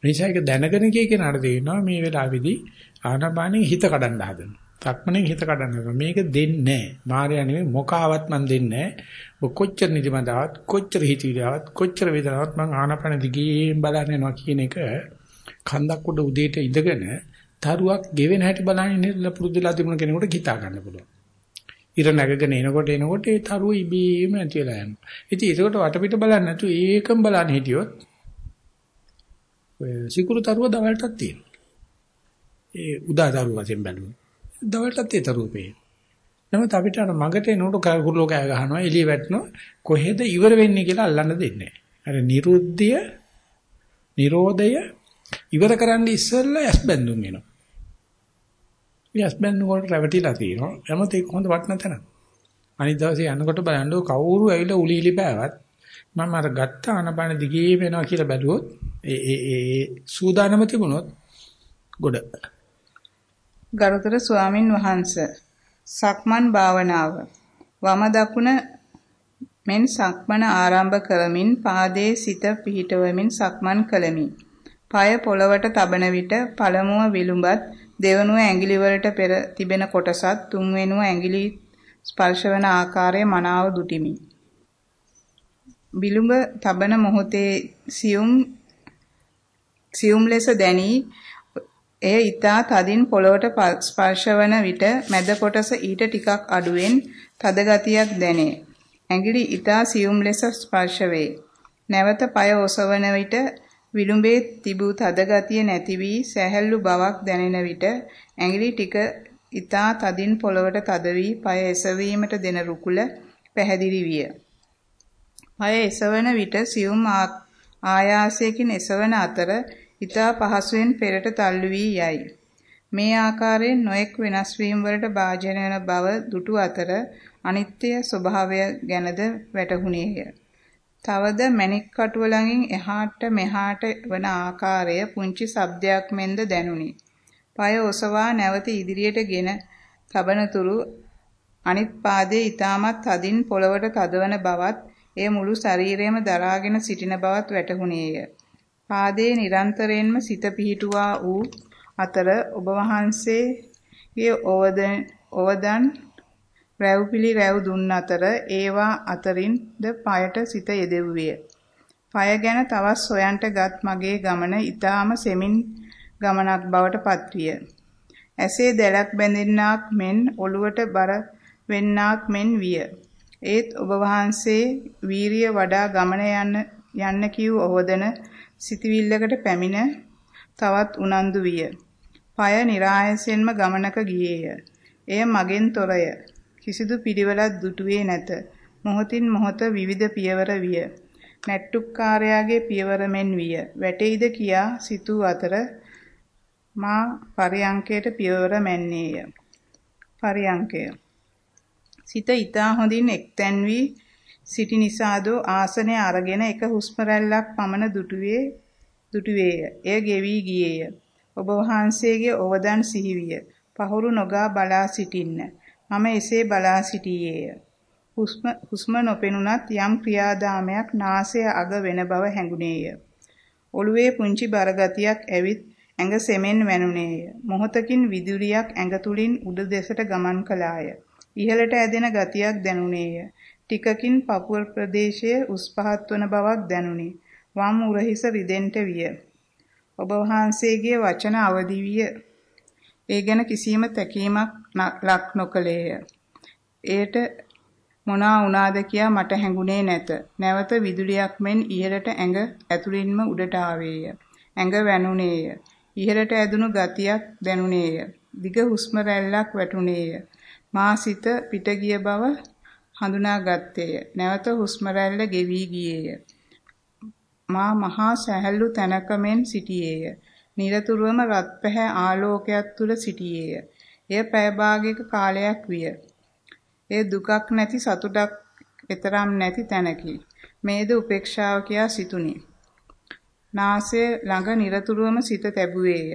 නිසා ඒක දැනගෙන කිය කෙනාට තේරෙනවා මේ වෙලාවේදී ආනාපානෙ හිත කඩන්න හදනවා. සක්මණෙන් හිත කඩන්න හදනවා. මේක දෙන්නේ නැහැ. මායя නෙමෙයි මොකාවත් මන් දෙන්නේ නැහැ. කොච්චර නිදිමතාවත් කොච්චර හිතවිලාවත් කොච්චර වේදනාවක් මං ආනාපාන දිගේ බලන්න යනවා කියන එක කන්දක් උඩ උදේට ඉඳගෙන තරුවක් ගෙවෙන හැටි බලන්නේ ඉඳලා පුරුදුලා තිබුණ කෙනෙකුට හිතා ගන්න පුළුවන්. ඉර නැගගෙන එනකොට එනකොට ඒ තරුව ඉබේම නැති වෙලා යනවා. ඉතින් ඒකට වටපිට බලන්නේ නැතු ඒකම බලන්න හිටියොත් ඔය සිකුරු තරුව දවල්ටත් තියෙනවා. ඒ උදා තරුව වශයෙන් බැලුවොත් දවල්ටත් ඒ තරුව පේනවා. නමුත් අපිට අර මගට එනකොට කුරුල්ලෝ කෑ ගහනවා එළිය වැටෙනවා කොහෙද ඉවර වෙන්නේ කියලා අල්ලන්න දෙන්නේ නැහැ. අර නිරුද්ධිය නිරෝධය ඉවර කරන්න ඉස්සෙල්ලා ඇස් බැඳුම් වෙනවා. යස් බැන්න වලට රැවටිලා තියෙනවා. එමත් ඒක හොඳ වටන තැන. අනිත් දවසේ යනකොට බලන්න කවුරු ඇවිල්ලා උලීලි පෑවත් මම අර ගත්ත ආනපාන දිගේ වෙනවා කියලා බැලුවොත් ඒ ඒ ඒ සූදානම තිබුණොත් ගොඩ. ගරුතර ස්වාමින් වහන්සේ සක්මන් භාවනාව වම දකුණ මෙන් සක්මන ආරම්භ කරමින් පාදයේ සිත පිහිටවමින් සක්මන් කළමි. পায় පොළවට තබන විට පළමුව විලුඹත් දෙවනුව ඇඟිලි වලට පෙර තිබෙන කොටසත් තුන්වෙනුව ඇඟිලි ස්පර්ශ වන ආකාරය මනාව දුටිමි. බිලුඹ තබන මොහොතේ සියුම් සියුම් ලෙස දැනි එය ඊතා තදින් පොළවට ස්පර්ශ වන විට මැද කොටස ඊට ටිකක් අඩුවෙන් තද ගතියක් දැනේ. ඇඟිලි ඊතා සියුම් ලෙස ස්පර්ශ වේ. නැවත পায় ඔසවන විට විලුඹේ තිබූ තද ගතිය නැති වී සැහැල්ලු බවක් දැනෙන විට ඇඟිලි ටික ඊතා තදින් පොළවට තද වී পায় එසවීමට දෙන රුකුල පැහැදිලි විය. මය එසවන විට සියුම් ආයාසයකින් එසවන අතර ඊතා පහසුවෙන් පෙරට තල්ලු වී යයි. මේ ආකාරයෙන් නොඑක් වෙනස් වීම වලට භාජන වන බව දුටු අතර අනිත්‍ය ස්වභාවය ගැනද වැටහුණේය. තවද මණික් කටුව ළඟින් එහාට මෙහාට වන ආකාරය පුංචි ශබ්දයක් මෙන්ද දැනුනි. পায় ඔසවා නැවත ඉදිරියට ගෙන තබනතුරු අනිත් පාදයේ ඊටමත් තදින් පොළවට තදවන බවත් එය මුළු ශරීරයම දරාගෙන සිටින බවත් වැටහුණේය. පාදයේ නිරන්තරයෙන්ම සිත පිහිටුවා වූ අතර ඔබ වහන්සේගේ ඕවදන් රැව්පිලි රැව් දුන් අතර ඒවා අතරින් ද পায়ට සිත යෙදෙව්වේ. পায় ගැන තවත් සොයන්ටගත් මගේ ගමන ඊටාම සෙමින් ගමනක් බවට පත්විය. ඇසේ දැලක් බැඳෙන්නාක් මෙන් ඔළුවට බර වෙන්නාක් මෙන් විය. ඒත් ඔබ වහන්සේ වීරිය වඩා ගමන යන්න යන්න කිව් ඔහොදන සිතවිල්ලකට පැමිණ තවත් උනන්දු විය. পায় નિરાයසෙන්ම ගමනක ගියේය. එය මගෙන් තොරය. කිසිදු පිළිවෙලක් දුටුවේ නැත. මොහොතින් මොහොත විවිධ පියවර විය. නැට්ටුක්කාරයාගේ පියවර මෙන් විය. වැටෙයිද කියා සිතූ අතර මා පරියංකයට පියවර මැන්නේය. පරියංකය සිත ඊතා හොඳින් එක්තැන් වී සිටි නිසාදෝ ආසනය අරගෙන එක හුස්ම රැල්ලක් පමණ දුටුවේ දුටුවේය. එය ගෙවි ගියේය. ඔබ වහන්සේගේ ඕවදන් සිහිවිය. පහුරු නොගා බලා සිටින්න. මම එසේ බලා සිටියේය. හුස්ම හුස්ම නොපෙනුනත් යම් ක්‍රියාදාමයක් නාසය අග වෙන බව හැඟුණේය. ඔළුවේ පුංචි බරගතියක් ඇවිත් ඇඟ සෙමෙන් වැනුනේය. මොහොතකින් විදුලියක් ඇඟ තුලින් උඩ දෙසට ගමන් කළාය. ඉහළට ඇදෙන ගතියක් දැනුනේය. ටිකකින් පපුව ප්‍රදේශයේ උස් පහත් වන බවක් දැනුනි. වම් උරහිස රිදෙන්ට විය. ඔබ වහන්සේගේ වචන අවදි විය. ඒ ගැන කිසියම් තැකීමක් ලක් නොකළේය. එයට මොනා වුණාද කියා මට හැඟුණේ නැත. නැවත විදුලියක් මෙන් ඉහළට ඇඟ ඇතුළින්ම උඩට ආවේය. ඇඟ වැනුනේය. ඉහළට ඇදුණු ගතියක් දැනුනේය. දිග හුස්ම රැල්ලක් වැටුනේය. මා සිත පිට ගිය බව හඳුනාගත්තේය. නැවත හුස්ම රැල්ල ගෙවි ගියේය. මා මහා සැහැල්ලු තැනක මෙන් සිටියේය. නිරතුරුවම රත් පැහැ ආලෝකයක් තුල සිටියේය. එය පැය භාගයක කාලයක් විය. එය දුකක් නැති සතුටක් එතරම් නැති තැනකි. මේද උපේක්ෂාව කියා සිතුනි. නාසය ළඟ নিরතුරුවම සිත තැබුවේය.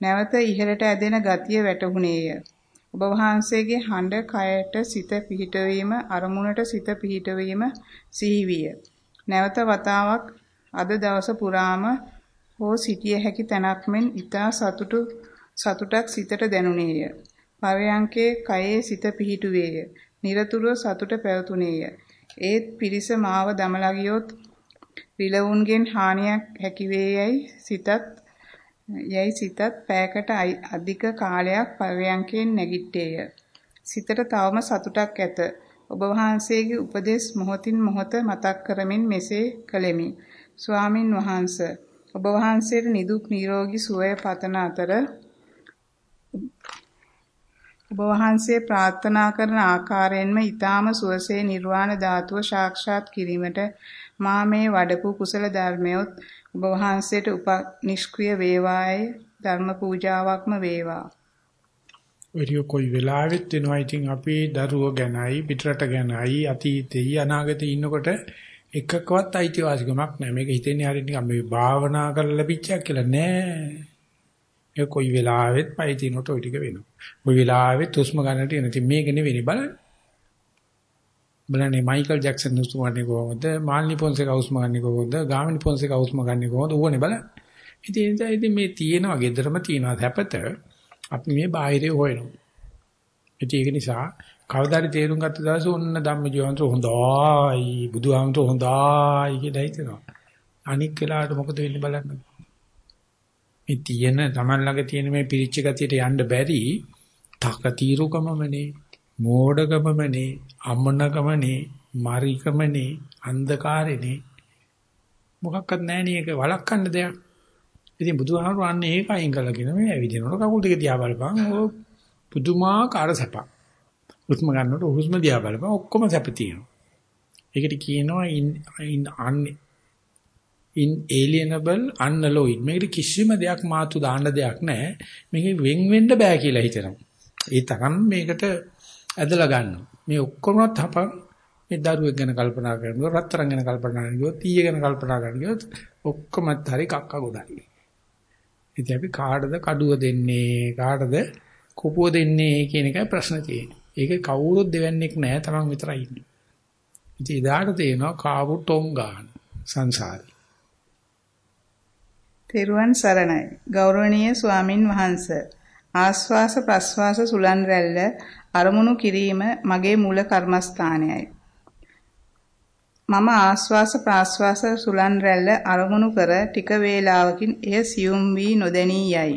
නැවත ඉහළට ඇදෙන ගතිය වැටහුණේය. ඔබ වහන්සේගේ හඬ කයට සිත පිහිටවීම අරමුණට සිත පිහිටවීම සිහිවිය. නැවත වතාවක් අද දවස පුරාම හෝ සිටිය හැකි තැනක් මෙන් ඊතා සතුටු සතුටක් සිතට දැනුනේය. පරයන්කේ කයේ සිත පිහිටුවේය. নিরතුරුව සතුට පැවතුනේය. ඒත් පිරිස මාව දමලා ගියොත් රිලවුන්ගෙන් හානියක් හැකි වේයයි සිතත් යයි සිතත් පෑකට අධික කාලයක් පරයන්කෙන් නැගිට්ටේය. සිතට තවම සතුටක් ඇත. ඔබ වහන්සේගේ උපදේශ මොහොතින් මොහොත මතක් කරමින් මෙසේ කළෙමි. ස්වාමින් වහන්සේ ඔබ වහන්සේට නිදුක් නිරෝගී සුවය පතන අතර ඔබ වහන්සේ ප්‍රාර්ථනා කරන ආකාරයෙන්ම ඊ타ම සුවසේ නිර්වාණ ධාතුව සාක්ෂාත් කිරීමට මා මේ වඩපු කුසල ධර්මයොත් ඔබ වහන්සේට උප නිෂ්ක්‍රිය වේවායි ධර්ම පූජාවක්ම වේවා. ඔය කොයි වෙලාවෙත් වෙනවා ඉතින් අපි දරුවෝ ගැනයි පිටරට ගැනයි අතීතේ අනාගතේ ඉන්නකොට එකකවත් අයිතිවාසිකමක් නැහැ. මේක හිතෙන්නේ හරියට නිකන් මේ භාවනා කරලා ලැබිච්චයක් කියලා නෑ. ඒ කොයි වෙලාවෙත් පයි තිනොට ওই ටික වෙනවා. කොයි වෙලාවෙත් හුස්ම ගන්නට එන. ඉතින් මේක නෙවෙයි බලන්න. බලන්නේ මයිකල් ජැක්සන් හුස්ම ගන්නේ කොහොමද? මාල්නි පොන්සේක හුස්ම ගන්නේ කොහොමද? ගාමිනි පොන්සේක හුස්ම ගන්නේ කොහොමද? ඌවනේ බලන්න. ඉතින් ඉතින් මේ තියෙනවා, gederama තියෙනවා හැපත අපි මේ බාහිරේ හොයනවා. ඒක නිසා කවදාරි තේරුම් ගත්ත දවසේ ඔන්න ධම්මජීවන්ත හොඳයි, බුදුහාමත හොඳයි කියලා හිතනවා. අනික් වෙලාවට මොකද වෙන්නේ බලන්න. මේ තියෙන Taman ළඟ තියෙන මේ පිරිච්ච ගතියට යන්න බැරි තකතිරුකමමනේ මෝඩකමමනේ අමනකමනේ මරිකමනේ අන්ධකාරේනේ මොකක්වත් නැහැ නේ ඒක වළක්වන්න දෙයක්. ඉතින් බුදුහාමුදුරු අන්නේ ඒක අයින් කළා කියන මේ ඇවිදිනකොට කකුල් දෙක දිහා බලපන් ඕ පුදුමාකාර සැප. හුස්ම ගන්නකොට හුස්ම දිහා බලපන් ඔක්කොම සැප තියෙනවා. ඒකට කියනවා in in inalienable unalloyed මේකට කිසිම දෙයක් මාතු දාන්න දෙයක් නැහැ මේක වෙන් වෙන්න බෑ කියලා හිතනවා ඒ තරම් මේකට ඇදලා ගන්නවා. මේ ඔක්කොමත් හපන්. මේ දරුවෙක් ගැන කල්පනා කරනකොට රත්තරන් ගැන කල්පනා කරනකොට ඊය ගැන කල්පනා කරනකොට ඔක්කොමත් හරි කක්ක ගොඩයි. ඉතින් අපි කාටද කඩුව දෙන්නේ? කාටද කුපුව දෙන්නේ කියන එකයි ප්‍රශ්න තියෙන්නේ. ඒක කවුරුත් දෙවන්නේක් නැහැ තමන් විතරයි ඉන්නේ. ඉතින් ඉදාට තේනවා කාවු ටොං ගන්න සංසාරේ. තෙරුවන් සරණයි. ගෞරවනීය ස්වාමින් වහන්ස. ආස්වාස ප්‍රස්වාස සුලන් රැල්ල අරමුණු කිරීම මගේ මූල කර්මස්ථානයයි. මම ආස්වාස ප්‍රාස්වාස සුලන් රැල්ල අරමුණු කර ටික වේලාවකින් එය සියුම් වී නොදැනී යයි.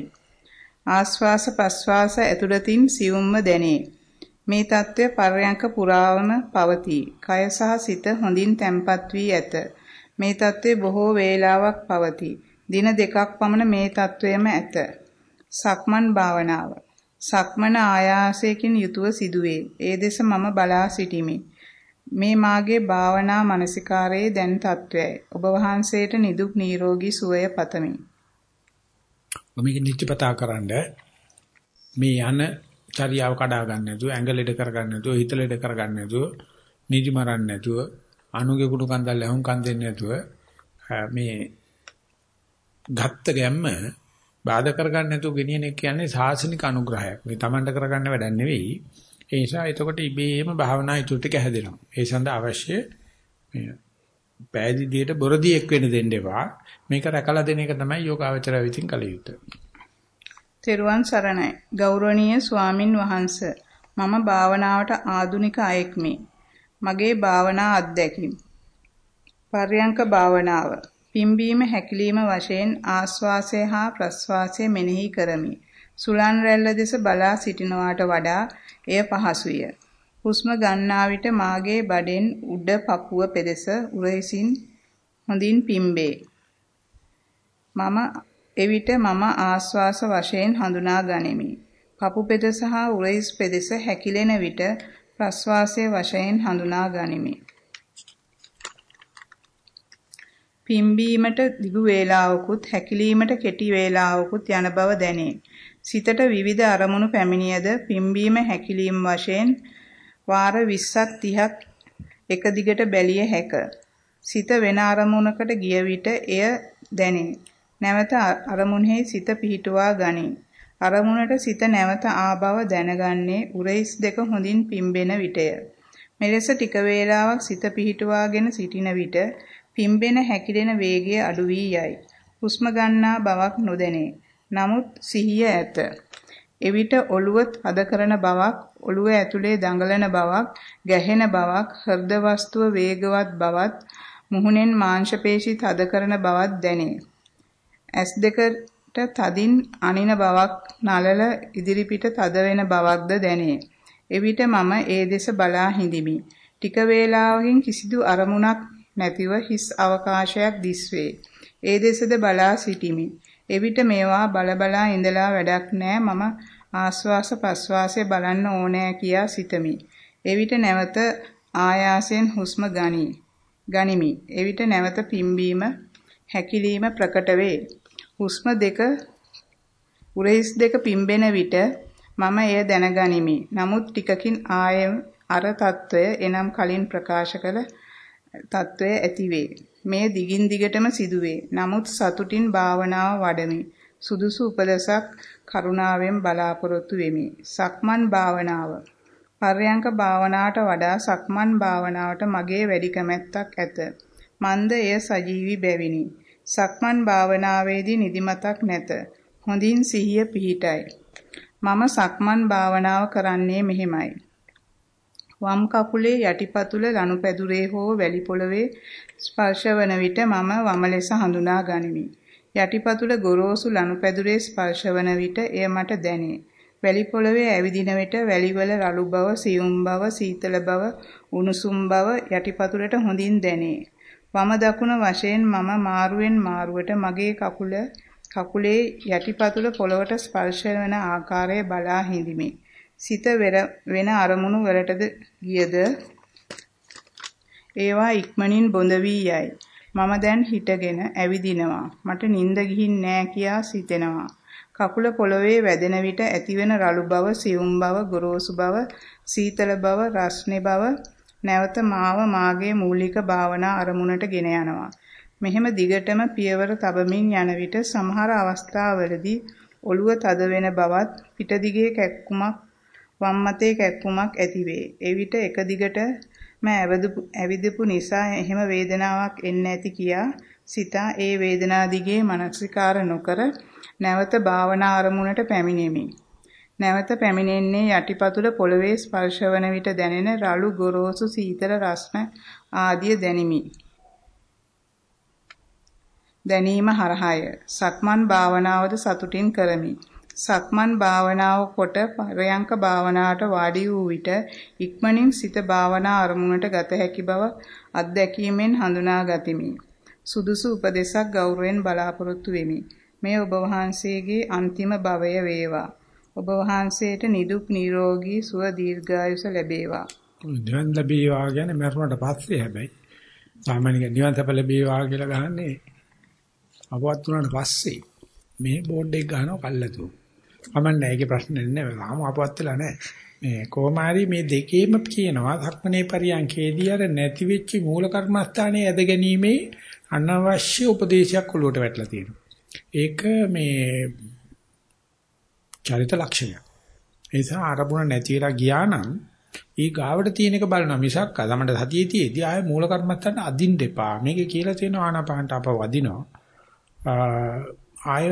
ආස්වාස ප්‍රස්වාස ඇතුළතින් සියුම්ම දැනේ. මේ తත්වය පර්යංක පුරාවම පවතී. කය සහ සිත හොඳින් තැම්පත් වී ඇත. මේ తත්වය බොහෝ වේලාවක් පවතී. දින දෙකක් පමණ මේ තත්වයම ඇත. සක්මන් භාවනාව. සක්මන ආයාසයෙන් යුතුව සිදුවේ. ඒ දෙස මම බලා සිටිමි. මේ මාගේ භාවනා මානසිකාරයේ දැන් තත්වයයි. ඔබ වහන්සේට නිදුක් නිරෝගී සුවය පතමි. මේක නිත්‍යපතා කරන්න මේ යන චර්යාව කඩා ගන්න නැතුව ඇඟලෙඩ කර ගන්න නැතුව හිතලෙඩ කර ගන්න නැතුව නිදි මරන්න නැතුව අනුගේ කුඩු කන්දල් ලැහුම් කන් දෙන්නේ නැතුව මේ ගත්ත ගැම්ම බාධා කරගන්න නැතුව ගෙනියන එක කියන්නේ සාසනික අනුග්‍රහයක්. මේ Tamanට කරගන්න වැඩක් නෙවෙයි. ඒ නිසා එතකොට ඉබේම භාවනා ඉතුරු ටික හැදෙනවා. ඒ සඳහා අවශ්‍ය මේ පෑදීදියට බොරදියෙක් වෙන්න දෙන්න එපා. මේක රැකලා දෙන එක තමයි යෝගාවචරය විසින් කළ යුත්තේ. තෙරුවන් සරණයි. ගෞරවනීය ස්වාමින් වහන්සේ. මම භාවනාවට ආධුනික අයෙක්මි. මගේ භාවනා අත්දැකීම්. පර්යංක භාවනාව පිම්බීම හැකිලිම වශයෙන් ආස්වාසය හා ප්‍රස්වාසය මෙනෙහි කරමි. සුලන් රැල්ල දෙස බලා සිටිනවාට වඩා එය පහසුය. හුස්ම ගන්නා විට මාගේ බඩෙන් උඩ පපුව පෙදෙස උරහිසින් හොඳින් පිම්බේ. මම එවිට මම ආස්වාස වශයෙන් හඳුනා ගනිමි. පපු පෙදෙස හා උරහිස් පෙදෙස හැකිලෙන විට ප්‍රස්වාසයේ වශයෙන් හඳුනා ගනිමි. පිම්බීමට දිගු වේලාවකුත් හැකිලීමට කෙටි වේලාවකුත් යන බව දැනේ. සිතට විවිධ අරමුණු පැමිණියද පිම්බීම හැකිලීම වශයෙන් වාර 20ක් 30ක් එක දිගට බැලිය හැක. සිත වෙන අරමුණකට ගිය විට එය දැනේ. නැවත අරමුණෙහි සිත පිහිටුවා ගනී. අරමුණට සිත නැවත ආබව දැනගන්නේ උරහිස් දෙක හොඳින් පිම්බෙන විටය. මෙලෙස ටික වේලාවක් සිත පිහිටුවාගෙන සිටින විට පිම්බෙන හැකිලෙන වේගය අඩු වී යයි. හුස්ම ගන්නා බවක් නොදැනේ. නමුත් සිහිය ඇත. එවිට ඔළුව අද කරන බවක්, ඔළුව ඇතුලේ දඟලන බවක්, ගැහෙන බවක්, හෘද වස්තුව වේගවත් බවත්, මුහුණෙන් මාංශ පේශි තද කරන බවක් දැනේ. ඇස් දෙකට තදින් අනින බවක්, නලල ඉදිරිපිට තද වෙන බවක්ද දැනේ. එවිට මම ඒ දෙස බලා හිඳිමි. ටික වේලාවකින් කිසිදු අරමුණක් නැතිව හිස් අවකාශයක් දිස්වේ. ඒ දෙසද බලා සිටිමි. එවිට මේවා බලබලා ඉඳලා වැඩක් නෑ මම ආස්වාස ප්‍රස්වාසය බලන්න ඕනෑ කියා සිතමි. එවිට නැවත ආයාසයෙන් හුස්ම ගනි. ගනිමි. එවිට නැවත පිම්බීම හැකිලිම ප්‍රකට වේ. හුස්ම දෙක උරහිස් දෙක පිම්බෙන විට මම එය දැනගනිමි. නමුත් ටිකකින් ආයෙ අර తত্ত্বය එනම් කලින් ප්‍රකාශ කළ తත්වය ඇතිවේ. මේ දිගින් දිගටම සිදුවේ. නමුත් සතුටින් භාවනාව වඩමි. සුදුසු උපදේශක් කරුණාවෙන් බලාපොරොත්තු වෙමි. සක්මන් භාවනාව. පර්යංක භාවනාවට වඩා සක්මන් භාවනාවට මගේ වැඩි කැමැත්තක් ඇත. මන්ද එය සජීවි බැවිනි. සක්මන් භාවනාවේදී නිදිමතක් නැත. හොඳින් සිහිය පිහිටයි. මම සක්මන් භාවනාව කරන්නේ මෙහෙමයි. වම් කකුලේ යටිපතුල ලනුපැදුරේ හෝ වැලි පොළවේ ස්පර්ශවන විට මම වම ලෙස හඳුනා ගනිමි. යටිපතුල ගොරෝසු ලනුපැදුරේ ස්පර්ශවන විට එය මට දැනේ. වැලි පොළවේ ඇවිදින විට වැලිවල රළු බව, සියුම් බව, සීතල බව, උණුසුම් බව යටිපතුලට හොඳින් දැනේ. වම දකුණ වශයෙන් මම මාරුවෙන් මාරුවට මගේ කකුල කකුලේ යටිපතුල පොළවට ස්පර්ශ වන ආකාරය බලා හිඳිමි. සිත වෙන අරමුණු වලටද ගියද ඒවා ඉක්මනින් බොඳ වී යයි. මම දැන් හිටගෙන ඇවිදිනවා. මට නිින්ද ගිහින් නෑ කියා සිතෙනවා. කකුල පොළවේ වැදෙන විට ඇතිවෙන රළු බව, සියුම් බව, ගොරෝසු බව, සීතල බව, රස්නේ බව නැවත මාව මාගේ මූලික භාවනා අරමුණට ගෙන යනවා. මෙහෙම දිගටම පියවර තබමින් යන විට සමහර අවස්ථාවලදී ඔළුව තද වෙන බවත් පිටදිගේ කැක්කුමක් වම් මතේ කැක්කුමක් ඇතිවේ. එවිට එක දිගටම ඇවිදපු නිසා එහෙම වේදනාවක් එන්න ඇති කියා සිතා ඒ වේදනා දිගේ මනසිකාර නොකර නැවත භාවනා අරමුණට පැමිණෙමි. නැවත පැමිණෙන්නේ යටිපතුල පොළවේ ස්පර්ශවන විට දැනෙන රළු ගොරෝසු සීතල රස්න ආදිය දැනිමි. දැනීම හරහාය. සක්මන් භාවනාවද සතුටින් කරමි. සක්මන් භාවනාව කොට පරයන්ක භාවනාවට වාඩි වූ විට ඉක්මනින් සිත භාවනා අරමුණට ගත හැකි බව අත්දැකීමෙන් හඳුනා ගතිමි. සුදුසු උපදේශක් ගෞරවයෙන් බලාපොරොත්තු වෙමි. මේ ඔබ වහන්සේගේ අන්තිම භවය වේවා. ඔබ වහන්සේට නිදුක් නිරෝගී සුව දීර්ඝායුෂ ලැබේවා. නිවන් ලැබේවා කියන්නේ මරුණට පස්සේ හැබැයි සාමාන්‍ය නිවන් සැප ලැබේවා කියලා ගහන්නේ අපවත් වුණාට පස්සේ මේ බෝඩ් එක ගහනවා කල්ලාතු. කමන්නේ ඒකේ ප්‍රශ්න නෑ. තාම අපවත් වෙලා නෑ. මේ කොමාරි මේ දෙකේම කියනවා ධර්මනේ පරියන්කේදී අර නැති වෙච්ච මූල කර්මස්ථානයේ ඇද ගැනීමේ අනවශ්‍ය උපදේශයක් ඔලුවට වැටලා තියෙනවා. ඒක මේ චරිත ලක්ෂණය. ඒ නිසා ආරමුණ නැති වෙලා ගියා නම් ඊ ගාවට තියෙන එක බලනවා මිසක් අදමඩ සතියේ තියේදී ආයේ මූල කර්මස්ථාන අදින්න එපා. මේකේ කියලා තියෙනවා ආනාපානට අපව වදිනවා. ආය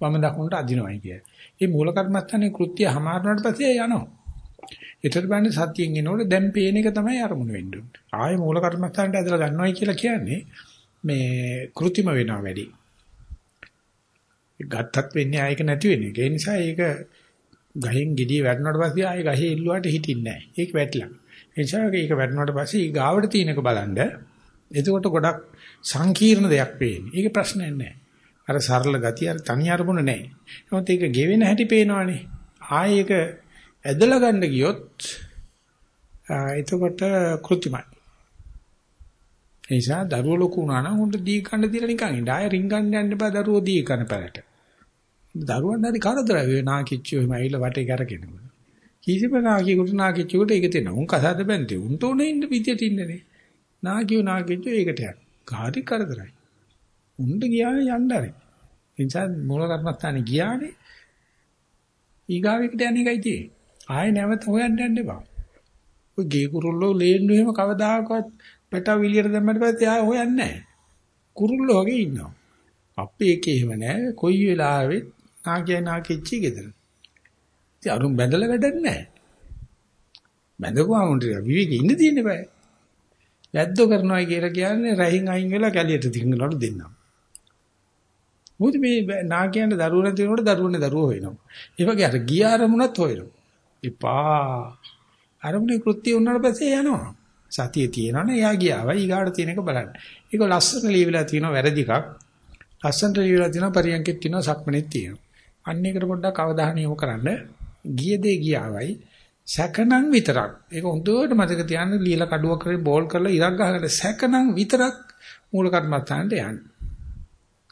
වම දකුණට අදිනවයි කිය. මේ මූල කර්මස්ථානේ කෘත්‍ය හමාරනට පස්සේ යනවා. ඊටත් බන්නේ සතියෙන් එනකොට දැන් පේන එක තමයි අරමුණ වෙන්නේ. ආය මූල කර්මස්ථානට ඇදලා ගන්නවයි කියලා කියන්නේ මේ કૃතිම වෙනවා වැඩි. ගත්තත් වෙන්නේ ආයක නැති වෙන්නේ. ඒ නිසා ඒක ගහෙන් gediy වැටුණාට පස්සේ ආයේ ගහේ ඉල්ලුවාට හිටින්නේ නැහැ. ඒක වැටිලා. ඒ නිසා ඒක වැටුණාට පස්සේ ගාවට තියෙනක බලන්න. එතකොට ගොඩක් සංකීර්ණ දෙයක් පේන්නේ. ඒක ප්‍රශ්නයක් නැහැ. අර සරල ගතිය අර තනි අරමුණ නැහැ. නමුත් ඒක ගෙවෙන හැටි පේනවනේ. ආයේ ඒක ඇදලා ගන්න ගියොත් එතකොට කෘත්‍රිමයි. ඒ නිසා දරුවෝ ලොකු වුණා නම් උන්ට දී ගන්න දීලා නිකන් ඉන්න. ආයෙ රින් ගන්න යන්න එපා දරුවෝ දී ගන්න පැලට. දරුවන් හරි කරදරයි වේ නාකිච්චෝ එහෙම ඇවිල්ලා වටේ කරගෙනකොට. කිසිම නාකියෙකුට නාකිච්චුකට ඒක තේන. උන් කසාද බැන්තේ. උන්ට උනේ ඉන්න විදියට ඉන්නනේ. නාකියෝ නාකිච්චෝ ඒකට යන. කාටි කරදරයි. උන්ට ගියානේ යන්න හරි. ඒ නිසා මූල කර්මස්ථානේ ගියානේ ඊගාවෙකට යන එකයි තියෙන්නේ. ආයෙ නැවත හොයන්න යන්න එපා. ඔය ගේ කුරුල්ලෝ ලේන්නු එහෙම කවදාකවත් පැටව විලියට දැම්මට පස්සේ ආයෙ හොයන්නේ නැහැ. කුරුල්ලෝ වගේ ඉන්නවා. අපේ එකේ එහෙම නැහැ. කොයි වෙලාවෙත් නාකිය නාකිච්චි ගෙදර. ඉතින් අරුන් බැඳලා වැඩක් නැහැ. බැඳගුවාම උන්ට විවේකී ඉන්න තියෙන්නේ බෑ. වැද්දෝ කරනවා කියලා කියන්නේ රහින් අයින් වෙලා කැලියට තින්ගනවලු දෙන්නම්. මොකද මේ නාකියන්ට දරුවෝ නැති වෙනකොට දරුවෝනේ දරුවෝ වෙනවා. ඒ වගේ අර ගිය අරමුණත් හොයනවා. එපා. අරමුණේ කෘත්‍ය වුණාට පස්සේ යනවා. සතියේ තියෙනවනේ එයා ගියාවයි ඊගාට තියෙන එක බලන්න. ඒක ලස්සන ලියවිලා තියෙනවා වැරදි එකක්. ලස්සනට ලියවිලා තියෙනවා පරියන්කෙත් තියෙනවා සක්මනේත් තියෙනවා. අන්න ඒකට පොඩ්ඩක් අවධානය යොමු කරන්න. ගිය දේ ගියාවයි සැකනම් විතරක්. ඒක හොඳට මතක තියාගන්න ලියලා කඩුවක් කරේ බෝල් කරලා ඉරක් ගහකට සැකනම් විතරක් මූල කර්මස්ථානට යන්න.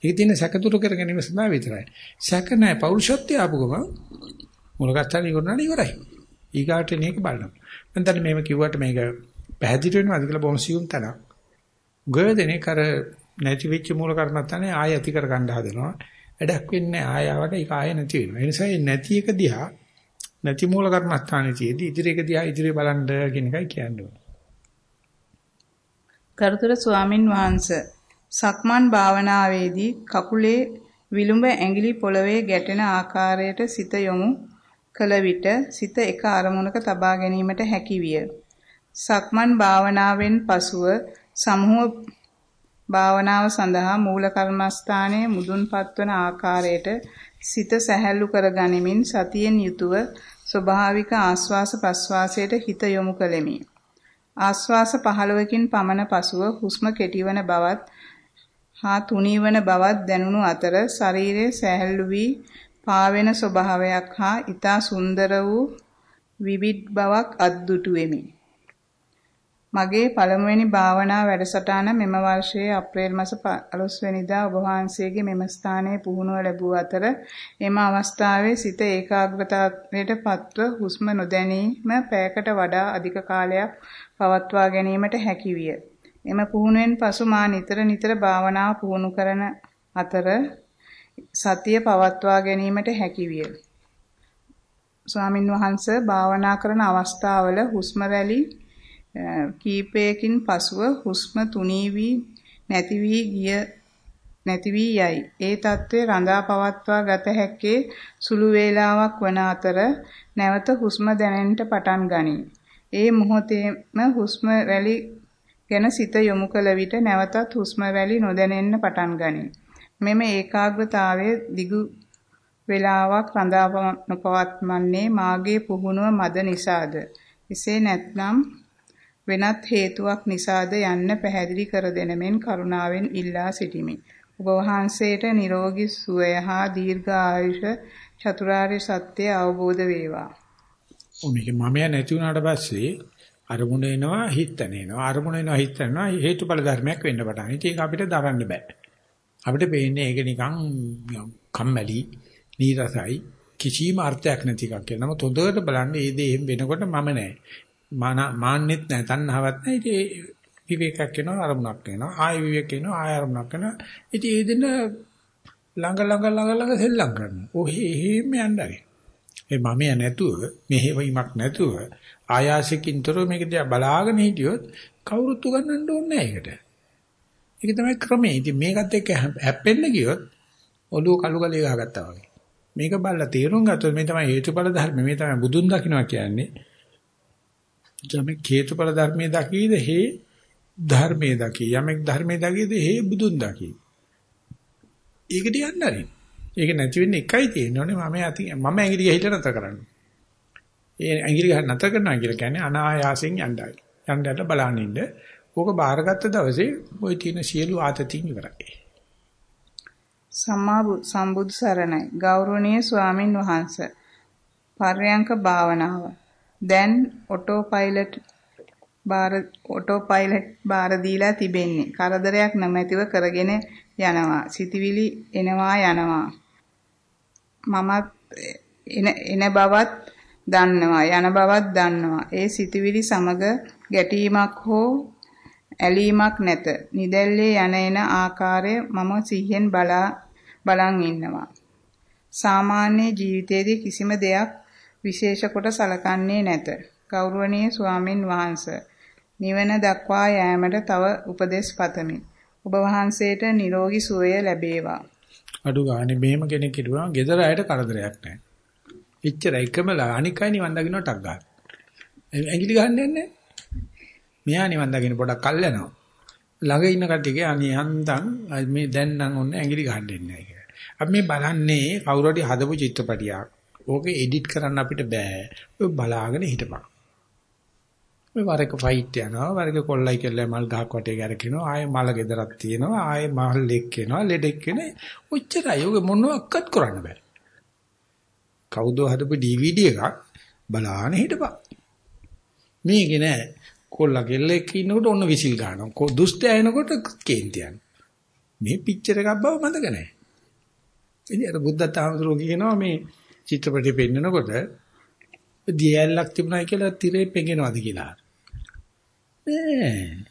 ඒක තියෙන සැකතුරු කර ගැනීම සඳහා විතරයි. සැක නැහැ පෞරුෂත්වය ආපු ගමන් මූල කර්මස්ථාන ඉවරනට ඉවරයි. ඊගාට මේක බලනවා. මම දැන් මේව කිව්වට මේක පැහැදිලි වෙනවද කියලා බොහොම සියුම් තැනක්. ගොයදෙනේ කර නැති වෙච්ච මූල කර්මස්ථානේ ආය ඇති කර ගන්න හදනවා. වැඩක් වෙන්නේ ආයවට ඒක ආය නැති වෙනවා. ඒ නිසා නැති එක දිහා නැති මූල කර්මස්ථානයේදී ඉදිරි එක දිහා ඉදිරිය බලන්න කියන එකයි කියන්නේ. කරුතර ස්වාමින් වහන්සේ සක්මන් භාවනාවේදී කකුලේ විලුඹ ඇඟිලි පොළවේ ගැටෙන ආකාරයට සිත යොමු කළ විට සිත එක අරමුණක තබා ගැනීමට හැකි විය. සක්මන් භාවනාවෙන් පසුව සමූහ භාවනාව සඳහා මූල කර්මස්ථානයේ මුදුන්පත් වන ආකාරයට සිත සැහැල්ලු කර ගනිමින් සතියෙන් යුතුව ස්වභාවික ආස්වාස ප්‍රස්වාසයට හිත යොමු කළෙමි. ආස්වාස 15කින් පමණ පසුව හුස්ම කෙටිවන බවත් හා තුනීවන බවත් දැනුණු අතර ශරීරයේ සැහැල්ලු වී පාවෙන ස්වභාවයක් හා ඊතා සුන්දර වූ විවිධ බවක් අද්දුටුවෙමි. මගේ පළමුවෙනි භාවනා වැඩසටහන මෙම වර්ෂයේ අප්‍රේල් මාස 15 වෙනිදා ඔබ වහන්සේගේ මෙම ස්ථානයේ පුහුණුව ලැබුව අතර එම අවස්ථාවේ සිත ඒකාග්‍රතාවයට පත්ව හුස්ම නොදැනීම පැයකට වඩා අධික කාලයක් පවත්වා ගැනීමට හැකි විය. එම පුහුණුවෙන් පසු මා නිතර නිතර භාවනාව පුහුණු කරන අතර සතිය පවත්වා ගැනීමට හැකි විය. ස්වාමින් වහන්සේ භාවනා කරන අවස්ථාවල හුස්ම රැලි කීපයකින් පසුව හුස්ම තුනී වී නැති වී ගිය නැති වී යයි. ඒ తත්වය රඳා පවත්වා ගත හැක්කේ සුළු වේලාවක් වන අතර නැවත හුස්ම දැනෙන්නට පටන් ගනී. ඒ මොහොතේම හුස්ම රැලි ගැන සිත යොමු කළ විට නැවතත් හුස්ම රැලි නොදැනෙන්න පටන් ගනී. මෙම ඒකාග්‍රතාවය දිගු වේලාවක් රඳා නොපවත්මන්නේ මාගේ පුහුණුව මද නිසාද? එසේ නැත්නම් වෙනත් හේතුවක් නිසාද යන්න පැහැදිලි කර දෙනමෙන් කරුණාවෙන් ඉල්ලා සිටිමි. ඔබ වහන්සේට නිරෝගී සුවය හා දීර්ඝ ආයුෂ චතුරාර්ය සත්‍ය අවබෝධ වේවා. මේක මම නැති වුණාට පස්සේ අරමුණ එනවා හිතන එනවා අරමුණ එනවා හිතනවා හේතුඵල ධර්මයක් වෙන්න පටන්. ඉතින් ඒක අපිට දරන්න බෑ. අපිට පේන්නේ ඒක නිකන් කම්මැලි නීරසයි කිසිම අර්ථයක් නැති එකක් කියලා. නමුත් හොඳට බලන්න මේ දේ වෙනකොට මම නෑ. මාන්නෙත් නැහැ තණ්හාවක් නැහැ ඉතින් විවේකයක් වෙනවා අරමුණක් වෙනවා ආය විවේක වෙනවා ආය අරමුණක් වෙනවා ඉතින් ඒ දෙන ළඟ ළඟ ළඟ ළඟ සෙල්ලම් කරනවා ඔහි එහෙම යන්නයි ඒ මම ය නැතුව මෙහෙවීමක් නැතුව ආයාසකින්තර මේක දිහා බලාගෙන හිටියොත් කවුරුත් උගන්නන්න ඕනේ නැහැ ඒකට. ඒක තමයි ක්‍රමය. ඉතින් මේකත් එක්ක හැප්පෙන්න ගියොත් ඔළුව කළු කලේ ගහගත්තා වගේ. මේක බලලා තේරුම් ගත්තොත් මේ තමයි හේතුඵල ධර්ම මේ තමයි බුදුන් දකින්නවා කියන්නේ. යමෙක් හේතුඵල ධර්මයේ දකීද හේ ධර්මයේ දකී යමෙක් ධර්මයේ දකීද හේ බුදුන් දකී ඒකට යන්න හරි ඒක නැති වෙන්නේ එකයි තියෙනෝනේ. මම අති මම ඇඟිලි ගහිලා නැතර කරන්න. ඒ ඇඟිලි ගහ නැතර කරනවා කියලා කියන්නේ අනායාසයෙන් යන්නයි යන්නට බලන්න ඉන්න ඕක බාරගත්ත දවසේ ওই තියෙන සියලු ආතතියින් ඉවරයි සම්මා සම්බුදු සරණයි ගෞරවනීය ස්වාමින් වහන්සේ පර්යංක භාවනාව දැන් ඔටෝ පයිලට් බාර ඔටෝ පයිලට් බාර දීලා තිබෙන්නේ. කරදරයක් නැමැතිව කරගෙන යනවා. සිතවිලි එනවා යනවා. මමත් එන එන බවත් දන්නවා. යන බවත් දන්නවා. ඒ සිතවිලි සමග ගැටීමක් හෝ ඇලීමක් නැත. නිදැල්ලේ යන එන ආකාරය මම සිහියෙන් බලා බලන් ඉන්නවා. සාමාන්‍ය ජීවිතයේදී කිසිම දෙයක් විශේෂ කොට සලකන්නේ නැත. ගෞරවනීය ස්වාමින් වහන්සේ නිවන දක්වා යෑමට තව උපදෙස් පතමි. ඔබ වහන්සේට නිරෝගී සුවය ලැබේවා. අඩු ගානේ මෙහෙම කෙනෙක් හිටුවා ගෙදර අයට කරදරයක් නැහැ. එච්චර එකමලා අනික් අය නිවන් දකින්න ටක් ගන්න. ඇඟිලි ගහන්නේ නැහැ. මෙයා නිවන් දකින්න පොඩක් කල් යනවා. ළඟ ඉන්න කට්ටියගේ අනේ හන්දන් මේ දැන් නම් ඔන්න ඇඟිලි ගහන්න දෙන්නේ නැහැ කියලා. අපි මේ බලන්නේ කවුරු හරි හදපු චිත්‍රපටියක්. ඕකේ එඩිට් කරන්න අපිට බෑ. ඔය බලාගෙන හිටපන්. මේ වරක ෆයිට් යනවා වරක කොල්ලයි කෙල්ලයි මල් ගහක් වටේ ගැරකිනවා ආයේ මල ගෙදරක් තියෙනවා ආයේ මල් එක් වෙනවා ලෙඩෙක් වෙන ඔච්චරයි ඔය මොනවත් කරන්න බෑ කවුද හදපු DVD එකක් බලාන හිටපන් මේකේ නෑ කොල්ලා කෙල්ලෙක් ඉන්නකොට ඔන්න විසිල් ගන්නවා දුෂ්ට ඇයෙනකොට කේන්ති යනවා මේ පික්චර් එකක් බව මතක නෑ ඉතින් අර බුද්ධත් ආමතුරු කියනවා මේ චිත්‍රපටි පෙන්නකොට දියැලක් තිබුණා කියලා තිරේ පෙඟෙනවද කියලා නෑ.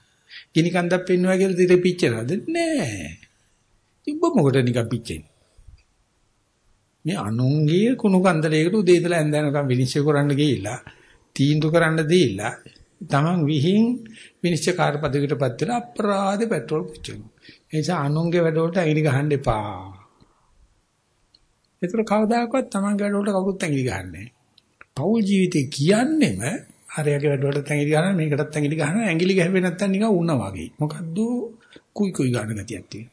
ගිනි කන්දක් පෙන්නවා කියලා තිරේ පිච්චෙනවද? නෑ. ඉබ්බ මොකට නිකන් පිච්චෙන්නේ? මේ අනුන්ගේ කුණු කන්දලයකට උදේ ඉඳලා ඇඳනකම් විනිශ්චය කරන්න ගිහිල්ලා තීන්දුව කරන්න දීලා තමන් විහිං විනිශ්චය කාර්යපදයකටපත් වෙලා අපරාධ පෙට්‍රල් පුච්චනවා. ඒ නිසා අනුන්ගේ වැඩවලට ඇඟිලි ගහන්න එපා. ඒතර කවදාකවත් තමන්ගේ වැඩවලට කවුරුත් ඇඟිලි ගහන්නේ නැහැ. පෞල් ජීවිතේ කියන්නේම හරයගේ වැඩවලට ඇඟිලි ගහනවා මේකටත් ඇඟිලි ගහනවා ඇඟිලි ගැහුවේ නැත්තම් නිකන් උණා වගේ. මොකද්ද කුයි කුයි ගන්න ගතියක් තියෙනවා.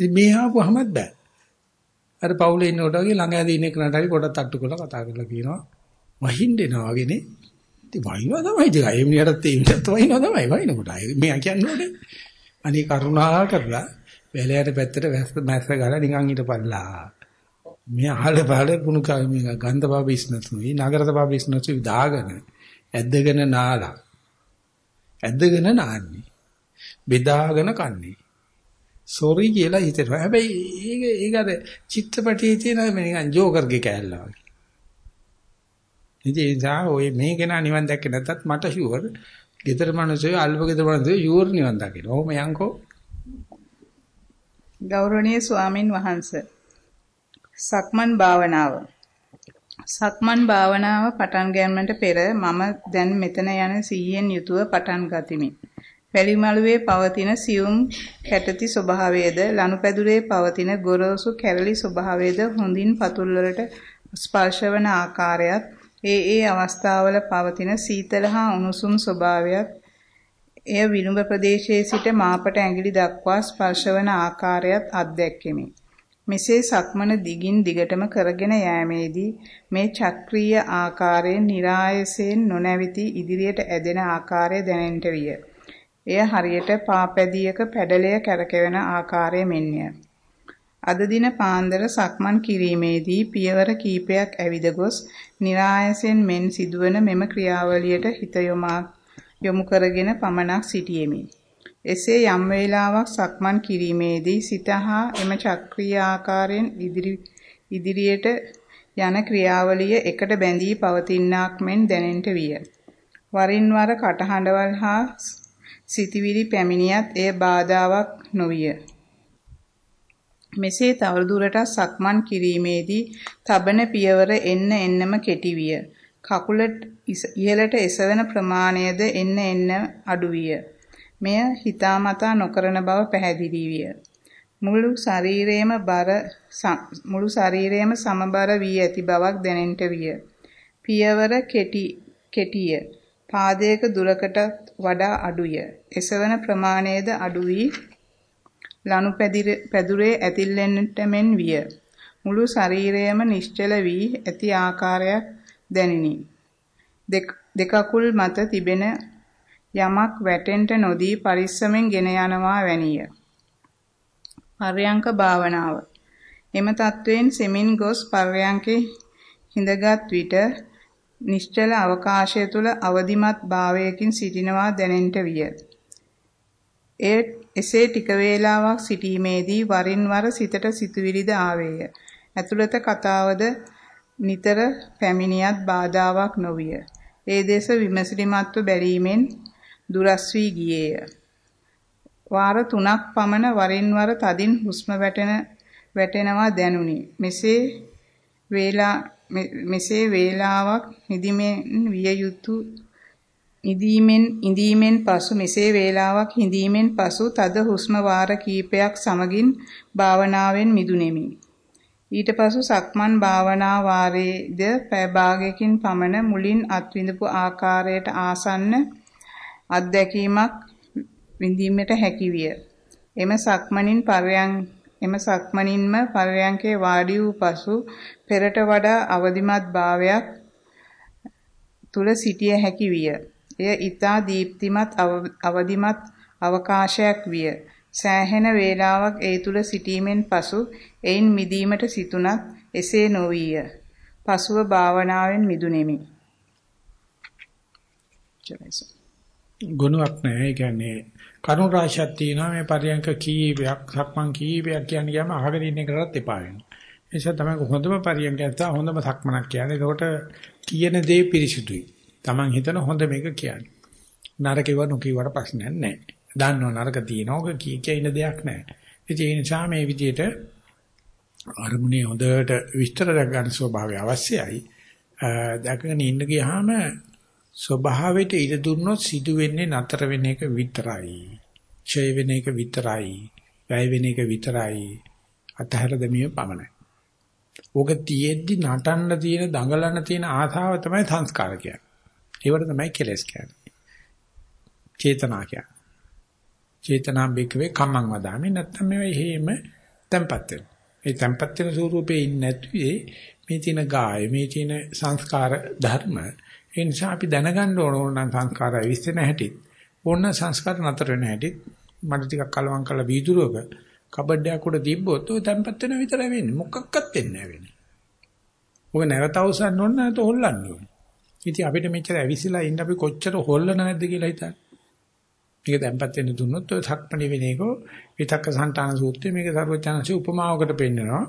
ඉතින් මේ ආවමත් බෑ. අර පවුලේ ඉන්නකොට වගේ ළඟ ඇදී ඉන්න කෙනාට හරි පොඩක් තට්ටු කරලා කතා කරලා කියනවා වහින්න එනවා වගේනේ. ඉතින් වහිනවා තමයි ඉතින් ඒ මිනිහටත් ඒ මිනිහත් වහිනවා තමයි වහිනකොට. මේ කියන්නේ අනේ කරුණා කරලා වැලයට පැත්තට වැස්ස මැස්ස ගාලා නිකන් හිටපල්ලා. මේ අහල පහල කුණු මේ ගන්ධබා බිස්නස් නුයි නගරතබා බිස්නස් දාගෙන ඇද්දගෙන නාලා ඇද්දගෙන නාන්නේ බෙදාගෙන කන්නේ සෝරි කියලා හිතෙනවා හැබැයි ඒක ඒක අර චිත්‍රපටයේ තියෙන මේ නිකන් ජෝකර්ගේ කෑල්ල වගේ ඉතින් ඒ නිසා ඔය මේ කෙනා නිවන් දැක්කේ නැත්තත් මට ෂුවර් ගෙදර මිනිස්සු අල්ප ගෙදර මිනිස්සු ෂුවර් නිවන් දකින්න. ඔහොම යන්කෝ. ගෞරවනීය ස්වාමින් වහන්සේ සක්මන් භාවනාව සක්මන් භාවනාව පටන් ගැනීමට පෙර මම දැන් මෙතන යන සීයෙන් යුතුව පටන් ගතිමි. පැලිමලුවේ පවතින සියුම් කැටති ස්වභාවයේද ලනුපැදුරේ පවතින ගොරෝසු කැරලි ස්වභාවයේද හොඳින් පතුල් වලට ස්පර්ශවන ආකාරයත් ඒ ඒ අවස්ථාවල පවතින සීතල හා උණුසුම් ස්වභාවයත් එය විලුඹ ප්‍රදේශයේ සිට මාපට ඇඟිලි දක්වා ස්පර්ශවන ආකාරයත් අත්දැක්කෙමි. මෙසේ සක්මන දිගින් දිගටම කරගෙන යෑමේදී මේ චක්‍රීය ආකාරයෙන් નિરાයසයෙන් නොනැවිති ඉදිරියට ඇදෙන ආකාරය දැනෙන්නට විය. එය හරියට පාපැදියක පැඩලය කැරකෙන ආකාරය මෙන්ය. අද දින පාන්දර සක්මන් කිරීමේදී පියවර කීපයක් ඇවිද ගොස් નિરાයසෙන් මෙන් සිදුවන මෙම ක්‍රියාවලියට හිත යොමු කරගෙන පමණක් සිටියෙමි. එසේ යම් වේලාවක් සක්මන් කිරීමේදී සිත හා එම චක්‍රීය ආකාරයෙන් ඉදිරියට යන ක්‍රියාවලිය එකට බැඳී පවතිනාක් මෙන් දැනෙන්නට විය. වරින් වර කටහඬවල් හා සිතවිලි පැමිණියත් එය බාධාවක් නොවිය. මෙසේ තවදුරටත් සක්මන් කිරීමේදී තබන පියවර එන්න එන්නම කෙටි විය. කකුල ඉහළට එසවෙන ප්‍රමාණයද එන්න එන්න අඩු විය. මෙය හිතාමතා නොකරන බව පැහැදිලි විය. මුළු ශරීරයේම බර මුළු ශරීරයේම සමබර වී ඇති බවක් දැනෙන්නට විය. පියවර කෙටි කෙටිය. පාදයක දුරකට වඩා අඩුය. එසවන ප්‍රමාණයද අඩු වී ලනු පැදුරේ ඇතිල්ලෙන්නට මෙන් විය. මුළු ශරීරයම නිශ්චල වී ඇති ආකාරයක් දැනිනි. දෙකකුල් මත තිබෙන යමක් වැටෙන්ට නොදී පරිස්සමෙන් ගෙන යනවා වැනිය. පර්යංක භාවනාව. එම තත්වයෙන් සෙමින් ගොස් පර්යංකේ හිඳගත් විට නිශ්චල අවකාශය තුල අවදිමත් භාවයකින් සිටිනවා දැනෙන්නට විය. ඒ එසේ ටික වේලාවක් සිටීමේදී වරින් වර සිතට සිතුවිලිද ආවේය. ඇතුළත කතාවද නිතර පැමිණියත් බාධාවක් නොවිය. ඒ දෙස විමසිලිමත්ව බැලීමෙන් දුරස් වී ගියේය. වාර 3ක් පමණ වරින් වර තදින් හුස්ම වැටෙන වැටෙනවා දැනුනි. මෙසේ වේලා මෙසේ වේලාවක් නිදිමෙන් විය යුතු ඉදීමෙන් ඉදීමෙන් පසු මෙසේ වේලාවක් හිඳීමෙන් පසු තද හුස්ම වාර කීපයක් සමගින් භාවනාවෙන් මිදුනේමි. ඊට පසු සක්මන් භාවනා වාරයේද පැය භාගයකින් පමණ මුලින් අත්විඳපු ආකාරයට ආසන්න අත්දැකීමක් විඳීමට හැකි විය. එම සක්මනින් පරයන් එම සක්මනින්ම පරයන්කේ වාඩි වූ පසු පෙරට වඩා අවදිමත් භාවයක් තුල සිටිය හැකි විය. එය ඊතා දීප්තිමත් අවදිමත් අවකාශයක් විය. සෑහෙන වේලාවක් ඒ තුල සිටීමෙන් පසු එයින් මිදීමට සිතුනත් එසේ නොවිය. පසුව භාවනාවෙන් මිදුනේමි. ගුණයක් නැහැ. ඒ කියන්නේ කරුණ රාශියක් තියෙනවා මේ පරියන්ක කීපයක් සක්මන් කීපයක් කියන්නේ ගියාම අහගෙන ඉන්න එකටත් එපා වෙනවා. ඒ නිසා තමයි හොඳම පරියන්ක නැත්නම් හොඳම සක්මනක් කියන්නේ. ඒකට කියන දේ පිරිසිදුයි. Taman හිතන හොඳ මේක කියන්නේ. නරකේව නොකියවට ප්‍රශ්නයක් නැහැ. දන්නව නරක තියෙනවා. ඔක කී කිය ඉන්න දෙයක් නැහැ. ඒ නිසා මේ විදිහට අරමුණේ හොඳට විස්තර දැක ගන්න ස්වභාවය අවශ්‍යයි. දැකගෙන ඉන්න ගියාම ස්වභාවයට ඉඩ දුන්නොත් සිදු වෙන්නේ නතර වෙන එක විතරයි. ඡය වෙන එක විතරයි. වැය වෙන එක විතරයි. අතහැර දෙමිය පමණයි. ඕක තියෙද්දි නටන්න තියෙන දඟලන්න තියෙන ආසාව තමයි සංස්කාර කියන්නේ. ඒවට තමයි කෙලස් කියන්නේ. චේතනා කියන්නේ. චේතනා බිකවේ කම්මං වදාමි නැත්නම් මේ හේම tempat වෙනවා. මේ tempat වෙන ස්වරූපේ ඉන්නේ නැතුවේ මේ තියෙන ගාය මේ තියෙන සංස්කාර ධර්ම ඒ නිසා අපි දැනගන්න ඕන ඕන සංස්කාර විශ්සෙන හැටි ඕන සංස්කාර නතර වෙන හැටි මට ටිකක් කලවම් කරලා වීදුරුවක කබඩයක් උඩ තිබ්බොත් ඔය tempat වෙන විතරයි වෙන්නේ මොකක්වත් වෙන්නේ නැහැ වෙන්නේ. ඔක නැවත අවසන් ඕන නැත හොල්ලන්න ඕනේ. ඉතින් අපිට මෙච්චර ඇවිසිලා ඉන්න අපි කොච්චර හොල්ලන නැද්ද කියලා හිතන්න. මේක දැන්පත් වෙන්න දුන්නොත් ඔය සක්මණේ වෙන එක විතක්ක සංතාන සූත්‍රයේ මේක සර්වඥාන්සේ උපමාවකට පෙන්නනවා.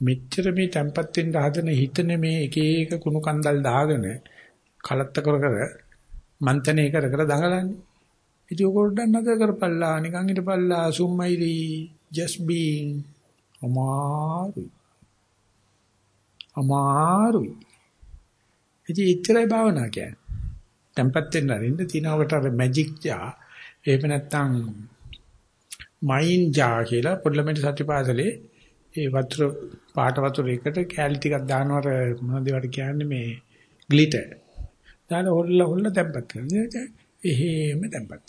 මෙච්චර මේ තැම්පත් වෙන්න හදන හිතන මේ එක එක කුණු කන්දල් දාගෙන කලත්ත කර කර මන්තනේ කර කර දඟලන්නේ. ඉතින් ඔක පොඩ්ඩක් නතර කරපල්ලා නිකන් හිටපල්ලා සුම්මයිලි just being අමාරුයි. අමාරුයි. ඉතින් ඉච්චරයි භාවනා කියන්නේ. tempat වෙන්න අරින්න තිනවට අර මැජික් ජා එහෙම නැත්නම් මයින් ජා කියලා පොඩ්ඩලමෙට සතිපාසලේ ඒ වතුර පාට වතුර එකට කැලි ටිකක් දානවට මොනවද ඒවට කියන්නේ මේ ග්ලිටර්. දාලා හොල්ල හොල්ල tempat කරනවා. එහෙම tempat.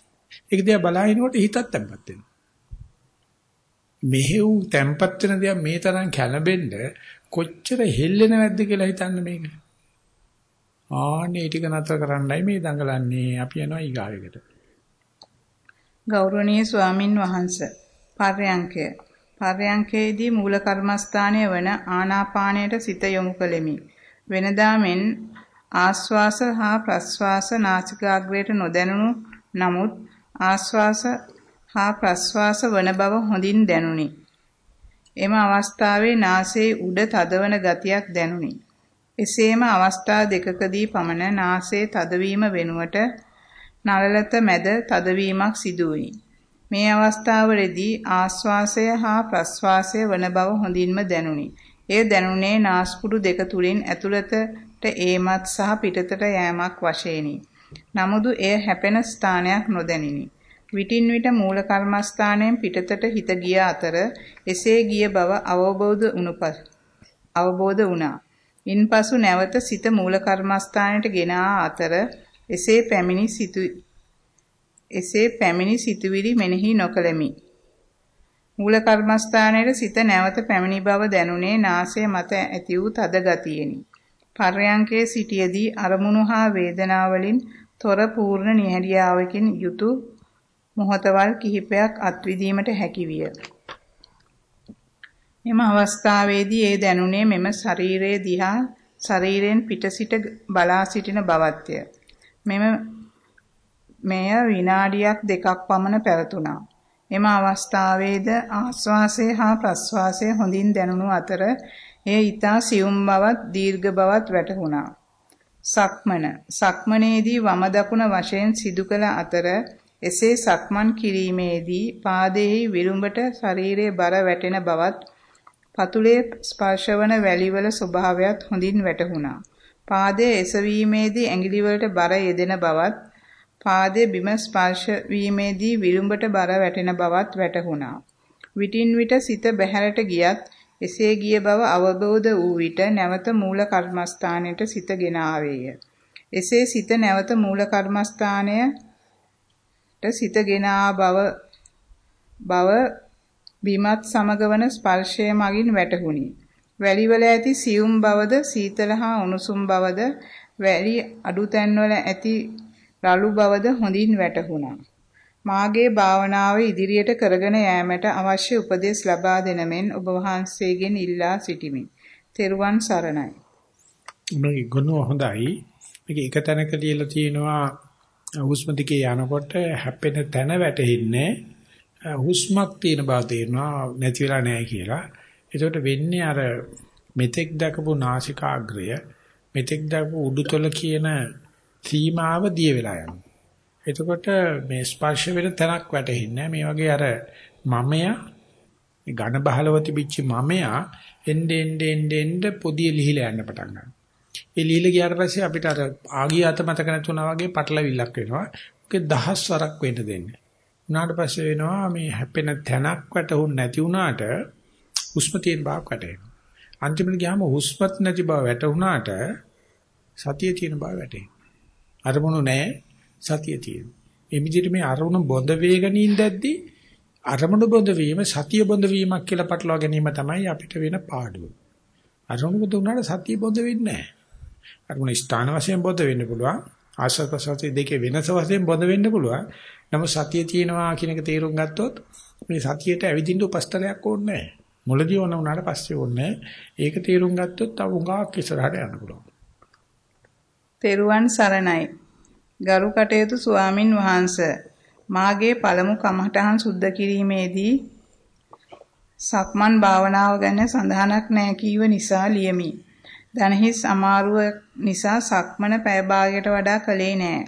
ඒක දිහා බලහිනකොට හිතත් tempat වෙනවා. මෙහෙව් tempat වෙන දේ මේ තරම් කැළඹෙන්න කොච්චර හෙල්ලෙන නැද්ද කියලා හිතන්න මේක. ආන්නේ ටික නතර කරන්නයි මේ දඟලන්නේ. අපි යනවා ඊගාවෙකට. ගෞරවනීය ස්වාමින් වහන්සේ පර්යංකය පර්යංකයේදී මූල කර්මස්ථානය වන ආනාපානයට සිත යොමු කළෙමි. වෙනදා මෙන් ආස්වාස හා ප්‍රස්වාස නාසිකාග්‍රයට නොදැනුණු නමුත් ආස්වාස හා ප්‍රස්වාස වන බව හොඳින් දැනුනි. එම අවස්ථාවේ නාසයේ උඩ තදවන ගතියක් දැනුනි. එසේම අවස්ථා දෙකකදී පමණ නාසයේ තදවීම වෙනුවට නළලත මැද තදවීමක් සිදු වුනි. මේ අවස්ථාවවලදී ආශ්වාසය හා ප්‍රශ්වාසය වන බව හොඳින්ම දැනුනි. එය දැනුනේ නාස්පුඩු දෙක තුලින් ඇතුළතට ඒමත් සහ පිටතට යෑමක් වශයෙනි. නමුදු එය හැපෙන ස්ථානයක් නොදැනිනි. විටින් විට මූල කර්මස්ථානයෙන් පිටතට හිත ගිය අතර එසේ ගිය බව අවබෝධ වුණපස් අවබෝධ වුණා. ඉන්පසු නැවත සිත මූල කර්මස්ථානයට ගෙන අතර එසේ පැමිණි සිතු එසේ පැමිණි සිතුවිලි මෙනෙහි නොකළෙමි. මූල කර්මස්ථානයේ සිත නැවත පැමිණි බව දැනුනේ නාසය මත ඇති වූ තද ගතියෙනි. පර්යංකයේ සිටියේදී අරමුණු හා වේදනාවලින් තොර පූර්ණ නිහඬියාවකින් යුතු මොහතවල් කිහිපයක් අත්විදීමට හැකි විය. මෙම අවස්ථාවේදී ඒ දැනුනේ මෙම ශරීරයේ දිහා ශරීරයෙන් පිට සිට බලා සිටින බවත්ය. මෙම මෙය විනාඩියක් දෙකක් පමණ පැවතුණා. එම අවස්ථාවේද ආශ්වාසය හා ප්‍රශ්වාසය හොඳින් දැනුණු අතර එය ඊතා සියුම් බවත් දීර්ඝ බවත් වැටහුණා. සක්මන සක්මනේදී වම දකුණ වශයෙන් සිදු කළ අතර එසේ සක්මන් කිරීමේදී පාදයේ විරුඹට ශරීරයේ බර වැටෙන බවත් පතුලේ ස්පර්ශවන වැලිවල ස්වභාවයත් හොඳින් වැටහුණා. පාදයේ එසවීමේදී ඇඟිලි වලට බර යෙදෙන බවත් පාදයේ බිම ස්පර්ශ වීමේදී විරුඹට බර වැටෙන බවත් වැටහුණා. විටින් විට සිත බැහැරට ගියත් එසේ ගිය බව අවබෝධ වූ විට නැවත මූල කර්මස්ථානයට සිතගෙන ආවේය. එසේ සිත නැවත මූල කර්මස්ථානයට සිතගෙන ආ බව බව බිමත් සමග වන ස්පර්ශය මගින් වැටහුණි. වැලිවල ඇති සියුම් බවද සීතල හා උණුසුම් බවද වැලි අඩු තැන්වල ඇති රළු බවද හොඳින් වැටහුණා. මාගේ භාවනාව ඉදිරියට කරගෙන යාමට අවශ්‍ය උපදෙස් ලබා දෙන මෙන් ඔබ වහන්සේගෙන් ඉල්ලා සිටිමි. තෙරුවන් සරණයි. මේ ගුණ හොඳයි. මේක එක තැනක ලියලා තියෙනවා හුස්ම දිගේ යනකොට හැපෙන තැන වැටෙන්නේ හුස්මක් තියෙන බව තේරෙනවා නැති වෙලා නැහැ කියලා. ඒකට වෙන්නේ අර මෙතෙක් දකපු නාසිකාග්‍රය මෙතෙක් දකපු උඩුතල කියන සීමාව දිය වෙලා යනවා. එතකොට මේ ස්පර්ශ වෙන තැනක් වැටෙන්නේ මේ වගේ අර මමයා මේ ඝන බහලව තිබිච්ච මමයා එnde ende ende ende පොදිය ලිහිලා යන්න පටන් ගන්නවා. ඒ ලිහිලා ගියාට පස්සේ අපිට අර ආගිය අත මතක නැතුණා වගේ පටලවිල්ලක් වෙනවා. ඒක දහස් වරක් වෙන්න දෙන්නේ. උනාට පස්සේ වෙනවා මේ හැපෙන තැනක් වැටුන් නැති වුණාට හුස්ම තියෙන බවක් වැටෙනවා. අන්තිමට ගියාම හුස්මත් නැති බව වැටුණාට සතිය තියෙන බව වැටෙනවා. අරමුණු නැහැ සතිය තියෙනවා. මේ විදිහට මේ අරමුණු බොඳ වේගන ඉඳද්දී අරමුණු බොඳ වීම සතිය බොඳ වීමක් කියලා පටලවා ගැනීම තමයි අපිට වෙන පාඩුව. අරමුණු බොඳ වුණාට සතිය බොඳ වෙන්නේ නැහැ. අරමුණ ස්ථාන වශයෙන් බොඳ වෙන්න පුළුවන්. ආශ්‍රත ප්‍රසවාසයේ දෙකේ වෙනස වශයෙන් බොඳ වෙන්න පුළුවන්. නමුත් සතිය තියෙනවා කියන එක තේරුම් ගත්තොත් මේ සතියට ඇවිදින්න උපස්තරයක් ඕනේ නැහැ. මුලදී ඕන වුණාට පස්සේ ඕනේ ඒක තේරුම් ගත්තොත් තව උඟාක් ඉස්සරහට යන්න පුළුවන්. තෙරුවන් සරණයි. ගරු කටයුතු ස්වාමින් වහන්සේ මාගේ පළමු කමඨහන් සුද්ධ කිරීමේදී සක්මන් භාවනාව ගැන සඳහනක් නැහැ කීව නිසා ලියමි. දනහිස් අමාරුව නිසා සක්මන පැය භාගයට වඩා කළේ නෑ.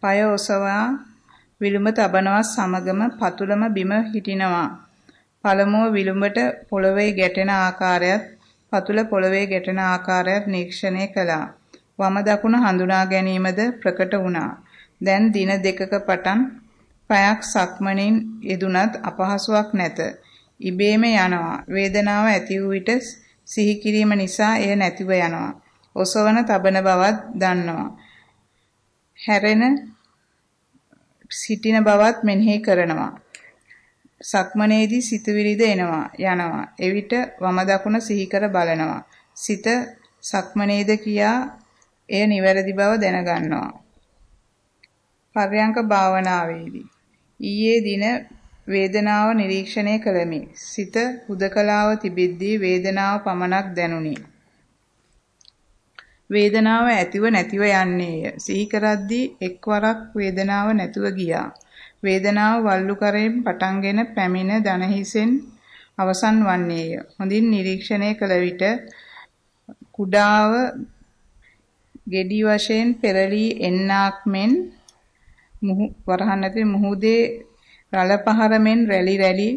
পায় ඔසවා විලුඹ තබනවා සමගම පතුලම බිම හිටිනවා. පළමුව විලුඹට පොළවේ ගැටෙන ආකාරයත් පතුල පොළවේ ගැටෙන ආකාරයත් නිරීක්ෂණය කළා. වම දකුණ හඳුනා ගැනීමද ප්‍රකට වුණා. දැන් දින දෙකක පටන් පයක් සක්මණෙන් යෙදුනත් අපහසුාවක් නැත. ඉබේම යනවා. වේදනාව ඇති වූ විට සිහි කිරීම නිසා එය නැතිව යනවා. ඔසවන තබන බවත් දන්නවා. හැරෙන සිටින බවත් මෙනෙහි කරනවා. සක්මනේදී සිතුවිලිද එනවා යනවා. එවිට වම දකුණ සිහි කර බලනවා. සිත සක්මනේද කියා එය නිවැරදි බව දැනගන්නවා. පර්යංක භාවනාවේදී ඊයේ දින වේදනාව නිරීක්ෂණය කළෙමි. සිත හුදකලාව තිබෙද්දී වේදනාව පමණක් දැනුනි. වේදනාව ඇතිව නැතිව යන්නේය. සිහි කරද්දී එක්වරක් වේදනාව නැතුව ගියා. වේදනාව වල්ලු කරෙන් පටන්ගෙන පැමිණ දනහිසෙන් අවසන් වන්නේය. හොඳින් නිරීක්ෂණය කළ විට කුඩාව ගෙඩි වශයෙන් පෙරලී එන්නාක් මෙන් වරහන් ඇතුලේ මුහුදේ රළ පහරමෙන් රැලි රැලි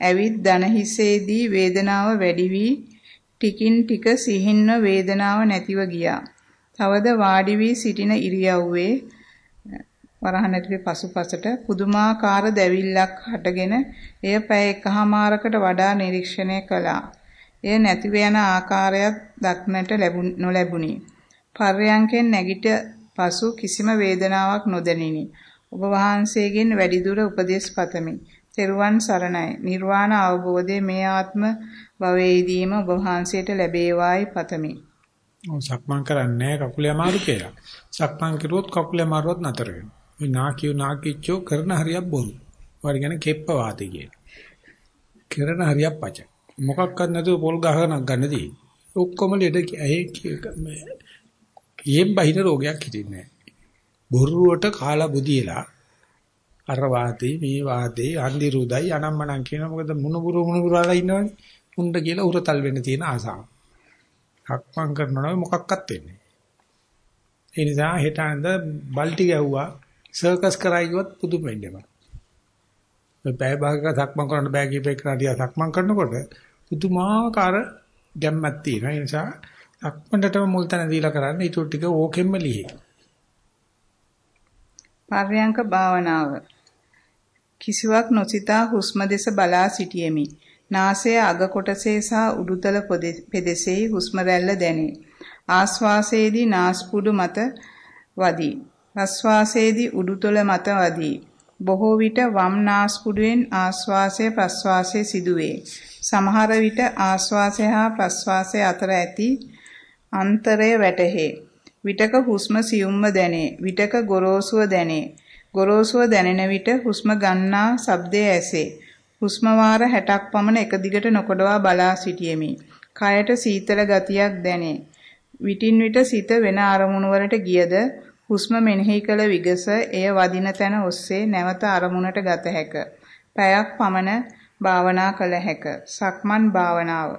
ඇවිත් දන හිසේදී වේදනාව වැඩි වී ටිකින් ටික සිහින්ව වේදනාව නැතිව ගියා. තවද වාඩි වී සිටින ඉරියව්වේ වරහන් ඇතුලේ පසුපසට පුදුමාකාර දැවිල්ලක් හටගෙන එය පැය එකහමාරකට වඩා නිරීක්ෂණය කළා. එය නැතිව යන ආකාරයක් දක්නට නොලැබුණි. පර්යංකෙන් නැගිට පසු කිසිම වේදනාවක් නොදැනිනි. ඔබ වහන්සේගෙන් වැඩිදුර උපදෙස් පතමි. තෙරුවන් සරණයි. නිර්වාණ අවබෝධයේ මේ ආත්ම භවයේදීම ඔබ වහන්සේට ලැබේවායි පතමි. ඔව් සක්මන් කරන්නේ කකුලේ අමාරු කියලා. සක්මන් කරුවොත් කකුලේ අමාරුවත් නතර වෙනවා. මේ නාකියෝ නාකිච්චෝ කරන හරියක් බොරු. වාඩි කියන කෙප්ප වාතේ කියන. කරන හරියක් පච. මොකක්වත් නැතුව පොල් ගහනක් ගන්නදී. ඔක්කොම ලෙඩ ඇහි ඊයෙන් බහින රෝගයක් හිටින්නේ නැහැ. බොරුවට කාලා බුදියලා අර වාතේ මේ වාතේ අන්දි රුදයි අනම්මනම් කියන මොකද මුණුබුරු මුණුබුරලා ඉන්නවනේ. උණ්ඩ කියලා උරතල් වෙන්න තියෙන ආසාව. හක්මන් කරනවා මොකක්වත් වෙන්නේ. ඒ නිසා හෙට අඳ බල්ටි ගැහුවා සර්කස් කරා කිව්වත් පුදුම වෙන්නවා. මේ බය භාගක සක්මන් කරන්න බෑ කියපේ කරාටිය සක්මන් කරනකොට පුදුමාකාර ගැම්මක් තියෙනවා. ඒ නිසා සක්මන්ටම මුල් තැන දීලා කරන්න ඊටු ටික ඕකෙම්ම ලිහි. පර්යංක භාවනාව කිසිවක් නොසිතා හුස්ම දෙස බලා සිටියෙමි. නාසය අග කොටසේ සහ උඩුතල පෙදෙසේ හුස්ම රැල්ල දැනේ. ආශ්වාසයේදී නාස්පුඩු මත වදී. ප්‍රශ්වාසයේදී උඩුතල මත වදී. බොහෝ විට වම් නාස්පුඩුවෙන් ආශ්වාසය ප්‍රශ්වාසය සිදුවේ. සමහර විට ආශ්වාසය හා ප්‍රශ්වාසය අතර ඇති අන්තරය වැටහේ. විටක හුස්ම සියුම්ව දැනේ. විටක ගොරෝසුව දැනේ. ගොරෝසුව දැනෙන විට හුස්ම ගන්නා ශබ්දය ඇසේ. හුස්ම වාර 60ක් පමණ එක දිගට නොකඩවා බලා සිටියෙමි. කයට සීතල ගතියක් දැනේ. විටින් විට සිත වෙන අරමුණු වලට ගියද හුස්ම මෙනෙහි කළ විගස එය වදින තැන ඔස්සේ නැවත අරමුණට ගත හැක. පැයක් පමණ භාවනා කළ හැක. සක්මන් භාවනාව.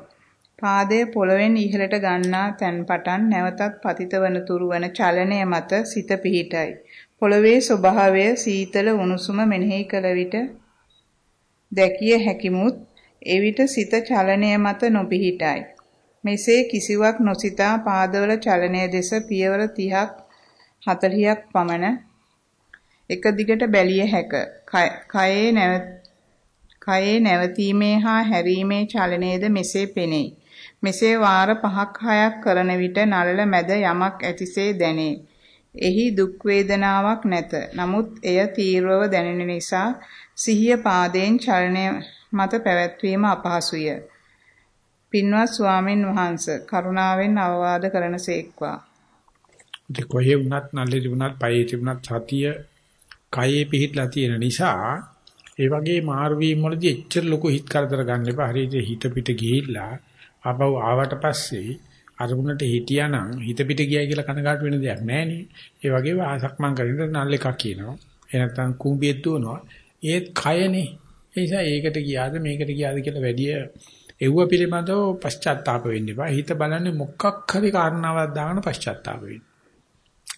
පාදයේ පොළවෙන් ඉහළට ගන්නා තැන් පටන් නැවතත් පතිත වන තුරු වන චලනය මත සිත පිහිටයි. පොළවේ ස්වභාවය සීතල උණුසුම මෙනෙහි කළ විට දැකිය හැකිමුත් එවිට සිත චලනය මත නොපිහිටයි. මෙසේ කිසිවක් නොසිතා පාදවල චලනය දෙස පියවර 30ක් 40ක් පමණ එක දිගට බැලිය හැක. කයේ නැව කයේ නැවතීමේ හා හැරීමේ චලනයේද මෙසේ පෙනේ. මෙසේ වාර 5ක් 6ක් කරන විට නළල මැද යමක් ඇතිසේ දැනේ. එහි දුක් වේදනාවක් නැත. නමුත් එය තීව්‍රව දැනෙන නිසා සිහිය පාදයෙන් චලනය මත පැවැත්වීම අපහසුය. පින්වත් ස්වාමින් වහන්සේ කරුණාවෙන් අවවාද කරනසේක්වා. ඒ කොහේ වුණත් නැල්ලේ තිබුණත් පයේ තිබුණත් සතිය කයේ පිහිටලා තියෙන නිසා ඒ වගේ මාරු වීම වලදී එච්චර ලොකු හිත කරදර ගන්න එපා. හරියට හිත පිට ගිහිල්ලා ආපහු ආවට පස්සේ අරමුණට හිටියානම් හිත පිට ගියයි කියලා කනගාටු වෙන දෙයක් නැහැ ඒ වගේ වාසක් මං කරින්න නල් එකක් කියනවා. ඒ නැත්තම් කුඹියෙත් දුවනවා. ඒත් කයනේ. ඒ නිසා ඒකට ගියාද මේකට ගියාද කියලා වැඩි එව්ව පිළිබඳව පශ්චාත්තාප වෙන්න එපා. හිත බලන්නේ මොකක් හරි කාරණාවක් දාගෙන පශ්චාත්තාප වෙන්න.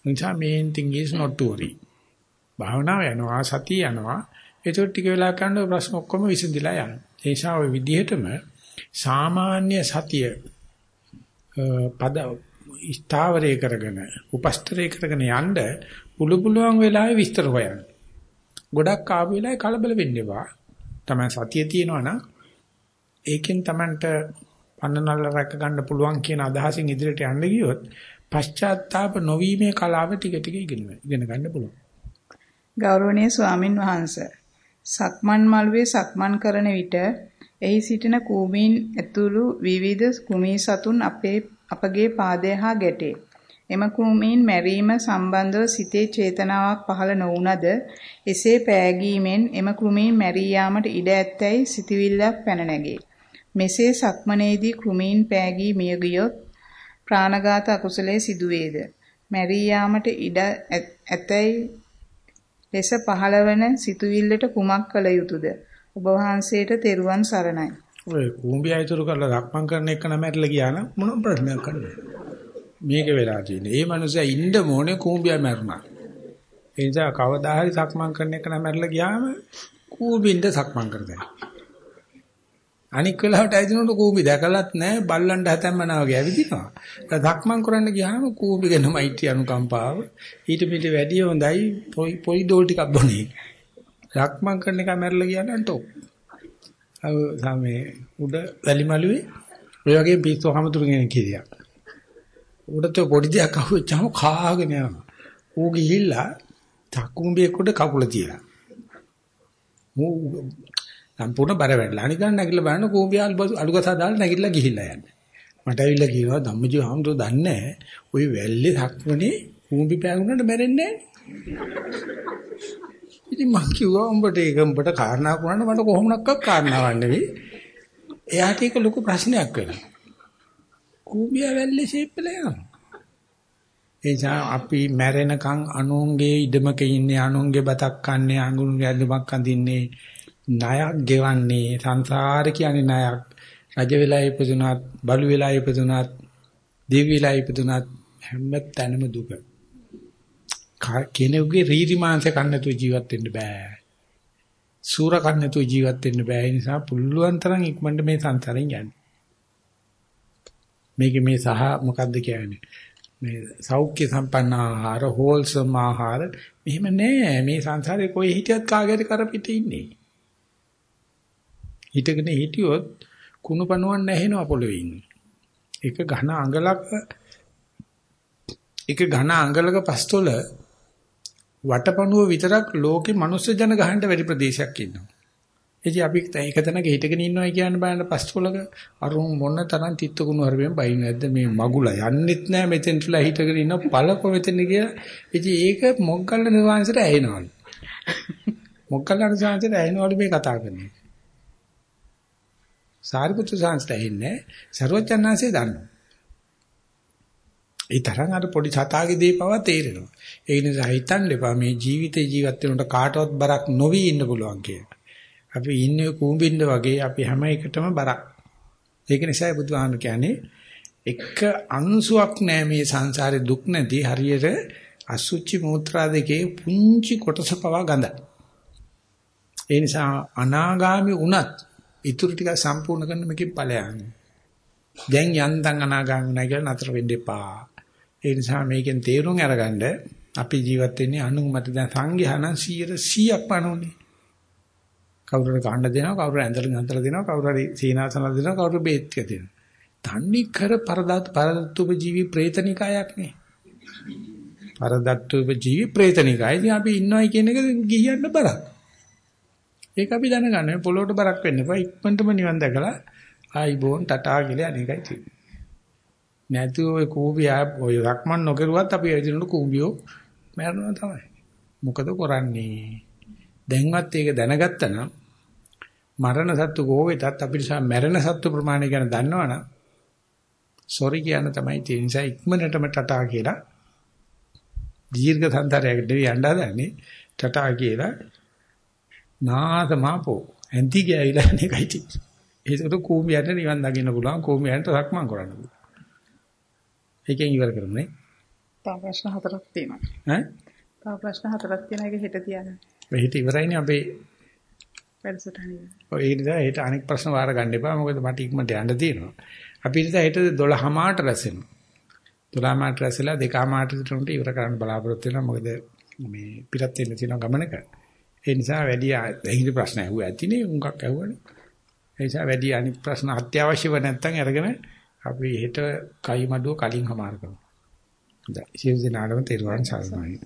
නිසා main thing is not to worry. භාවනාව යනවා සතිය යනවා. ඒක ටික වෙලා කරනකොට ප්‍රශ්න ඔක්කොම විසඳිලා යනවා. ඒ නිසා ওই විදිහටම සාමාන්‍ය සතිය පද ස්ථාවරය කරගෙන උපස්තරය කරගෙන යන්න පුළු පුළුවන් වෙලාවේ විස්තර හොයන්න. ගොඩක් ආපු වෙලාවේ කලබල වෙන්න එපා. තමයි සතිය තියෙනවා නම් ඒකෙන් Tamanට පන්නනල්ල රැක ගන්න පුළුවන් කියන අදහසින් ඉදිරියට යන්න ගියොත් පශ්චාත්තාප නොවීමේ කලාව ටික ටික ඉගෙන ඉගෙන ගන්න පුළුවන්. ගෞරවනීය ස්වාමින් වහන්සේ සක්මන් මළුවේ සක්මන් කරන විට එහි සිටින කූමීන් ඇතුළු විවිධ කුමී සතුන් අපේ අපගේ පාදය හා ගැටේ. එම කුමීන් මැරීම සම්බන්ධව සිතේ චේතනාවක් පහළ නොවුනද එසේ පෑගීමෙන් එම කුමීන් මැරී යාමට ඉඩ ඇත්තැයි සිතවිල්ලක් පැන නැගේ. මෙසේ සක්මනේදී කුමීන් පෑගී මිය ගියොත් ප්‍රාණඝාත අකුසලයේ සිදුවේද? මැරී යාමට ඉඩ ඇතැයි ලෙස පහළවන සිතුවිල්ලට කුමක් කළ යුතුද? ඔබ වහන්සේට තෙරුවන් සරණයි. ඔය කූඹිය අයිතුරු කරලා රක්මන් කරන එක නමැරිලා ගියා නම් මොන ප්‍රශ්නයක් කරන්නේ? මේක වෙලා තියෙන්නේ. ඒ මනුස්සයා ඉන්න මොනේ කූඹිය මැරුණා. ඒ නිසා කවදා හරි සක්මන් කරන එක නමැරිලා ගියාම කූඹින්ද සක්මන් කරදයි. අනික් වෙලාවට ඇදිනකොට කූඹි දැකලත් නැහැ බල්ලන්ට හැතැම්මනා වගේ ඇවිදිනවා. ධක්මන් කරන්න ගියාම කූඹි ගැන මෛත්‍රී අනුකම්පාව ඊට පිට වැඩි හොඳයි පොයි පොයි ඩෝල් ටිකක් බොනේ. ධක්මන් කරන එක මැරලා ගියා නම් ටොප්. අව සමේ උඩ වැලිමලුවේ ඔය වගේ පිස්සු හැමතුරු කෙනෙක් කිරියා. උඩට පොඩි දෙයක් අහුවෙච්චාම කාගෙන යනවා. ඌ ගිහිල්ලා චක්කුඹියෙක් උඩ කකුල තියලා. ඌ සම්පූර්ණ බර වැටලා. අනිකන් නැගිටලා බලන්න කූඹියාල් අලුගසා දාලා නැගිටලා ගිහිල්ලා යන්නේ. මට ඇවිල්ලා කියනවා ධම්මජී හාමුදුරුවෝ දන්නේ නැහැ. ওই වැල්ලේ සක්මනේ කූඹි පෑගුණාට මැරෙන්නේ නැහැ. ඉතින් මං කිව්වා උඹට ඒක උඹට කාරණා කරන්න මට කොහොමනක්වත් කාරණාවක් නෙවෙයි. එයාට ඒක ලොකු ප්‍රශ්නයක් වෙනවා. කූඹියා වැල්ලේ ෂේප්පල යනවා. එනිසා අපි මැරෙනකන් අනුන්ගේ ඉඩමක ඉන්නේ අනුන්ගේ බතක් කන්නේ අඟුරුගේ ඇඳුමක් අඳින්නේ ණයක් ගෙවන්නේ සංසාර කියන්නේ ණයක් රජ වෙලා ඉපදුනත් බලු වෙලා ඉපදුනත් දිවි වෙලා ඉපදුනත් හැම තැනම දුක කෙනෙකුගේ රීති මාංශ කන්නතු ජීවත් වෙන්න බෑ සූර කන්නතු ජීවත් වෙන්න බෑ ඒ නිසා පුළුවන් තරම් ඉක්මනට මේ සංසාරෙන් යන්න මේක මේ සහ මොකද්ද කියන්නේ මේ සෞඛ්‍ය සම්පන්න ආහාර, හෝල්සම් ආහාර මෙහෙම නෑ. මේ සංසාරේ කොයි හිටියත් කාගේරි කරපිට ඉන්නේ. හිටගෙන හිටියොත් කුණු පණුවන් නැහෙනවා පොළවේ ඉන්නේ. එක ඝන අඟලක එක ඝන අඟලක පස්තොල වටපණුව විතරක් ලෝකේ මනුස්ස ජන ගහන්න වැඩි ප්‍රදේශයක් ඉන්නවා. එදී අපි එක තැනක හිටගෙන ඉන්නවා කියන බලන්න පස්කොලක අරුන් මොන තරම් තිත්තුකුණු හරපෙන් බයි නැද්ද මේ මගුලා යන්නෙත් නෑ මෙතෙන්ටලා හිටගෙන ඉන්න පළකො මෙතන කියලා. ඉතින් ඒක මොග්ගල්ල නිවාංශයට ඇහෙනවලු. මොග්ගල්ල නිවාංශයට ඇහෙනවලු මේ කතා කරන්නේ. සාරිපුත්‍ර සාංශයට ඇහෙන්නේ සර්වඥාන්සේ දන්නවා. ඒ තරම් අර පොඩි සතාගේ දීපව තේරෙනවා. ඒ නිසා හිතන්න එපා මේ ජීවිතේ ජීවත් වෙනකොට කාටවත් බරක් නොවි ඉන්න පුළුවන් කියලා. අපි ඉන්නේ කූඹින්ද වගේ අපි හැම එකටම බරක්. ඒක නිසා බුදුහාම කියන්නේ එක අංශුවක් නෑ මේ සංසාරේ දුක් නැති හරියට අසුචි මූත්‍රා දෙකේ පුංචි කොටස පවා ගඳ. ඒ නිසා අනාගාමි වුණත් ඊටු ටික සම්පූර්ණ කරන්න මේකෙන් ඵලයන්. දැන් යන්තම් අනාගාමි නැහැ කියලා නතර වෙන්න එපා. ඒ නිසා මේකෙන් තේරුම් අරගන්න අපි ජීවත් වෙන්නේ අනුමත දැන් සංඝයානම් 100%ක් පණෝනේ. කවුරුර කාණ්ඩ දෙනවා කවුරුර ඇඳලා නැතලා දෙනවා කවුරු හරි සීනාසනල දෙනවා කවුරු බේත් ටික දෙනවා. තන්නේ කර පරදත් පරදත්තුප ජීවි ප්‍රේතනිකායක් නේ. පරදත්තුප ජීවි ප්‍රේතනිකාය. ඉතින් අපි ඉන්නවයි කියන එක ගියන්න බරක්. ඒක අපි දැනගන්න පොළොවට බරක් වෙන්න එපා. ඉක්මනටම නිවන් දැකලා ආයි බෝන් ටටා කියලා අනේකයි තියෙන්නේ. නැතු ඔය කූඹියා ඔය රක්මන් නොකරුවත් අපි ඇවිදිනකොට කූඹියෝ මරනවා තමයි. මොකද කරන්නේ? දැන්වත් ඒක දැනගත්තා නම් මරණ සත්තු කෝවෙතත් අපිට මැරෙන සත්තු ප්‍රමාණය ගැන දන්නවනම් සෝරි කියන තමයි තියෙන නිසා ඉක්මනටම ටටා කියලා දීර්ඝ සංතරයකට යන්න හදන්නේ ටටා කියලා නාසමාපෝ ඇන්ති ගෑවිලා නේකයි තියෙන්නේ. ඒකට කෝමියට නිවන් දකින්න පුළුවන් කෝමියට රක්මන් කරන්න පුළුවන්. ඒකෙන් ඉවර කරමුනේ. තව ප්‍රශ්න හතරක් තියෙනවා. ඈ? තව ප්‍රශ්න හතරක් තියෙනවා ඒක හෙට තියන්න. හිත ඉවරයිනේ අපේ වැඩසටහන. ඔය ඒ නිසා හෙට අනෙක් ප්‍රශ්න වාර ගන්න එපා. මොකද මට ඉක්මනට යන්න තියෙනවා. අපි ඉතින් හෙට 12 මාට රැසෙනවා. 12 මාට රැසලා දෙකා මාට තුනට ඉවර කරන්න බලාපොරොත්තු වෙනවා. මොකද මේ පිටත් වෙන්න තියෙන ගමනක. ඒ නිසා වැඩි ඇහිලි ප්‍රශ්න ඇහුවා ඇතිනේ උංගක් ඇහුවනේ. ඒ නිසා වැඩි අනිත් ප්‍රශ්න අත්‍යවශ්‍යව නැත්තම් අරගෙන අපි හෙට කයි මඩුව කලින් හමාර කරමු. හොඳයි. සියලු දෙනාටම තෙරුවන් සරණයි.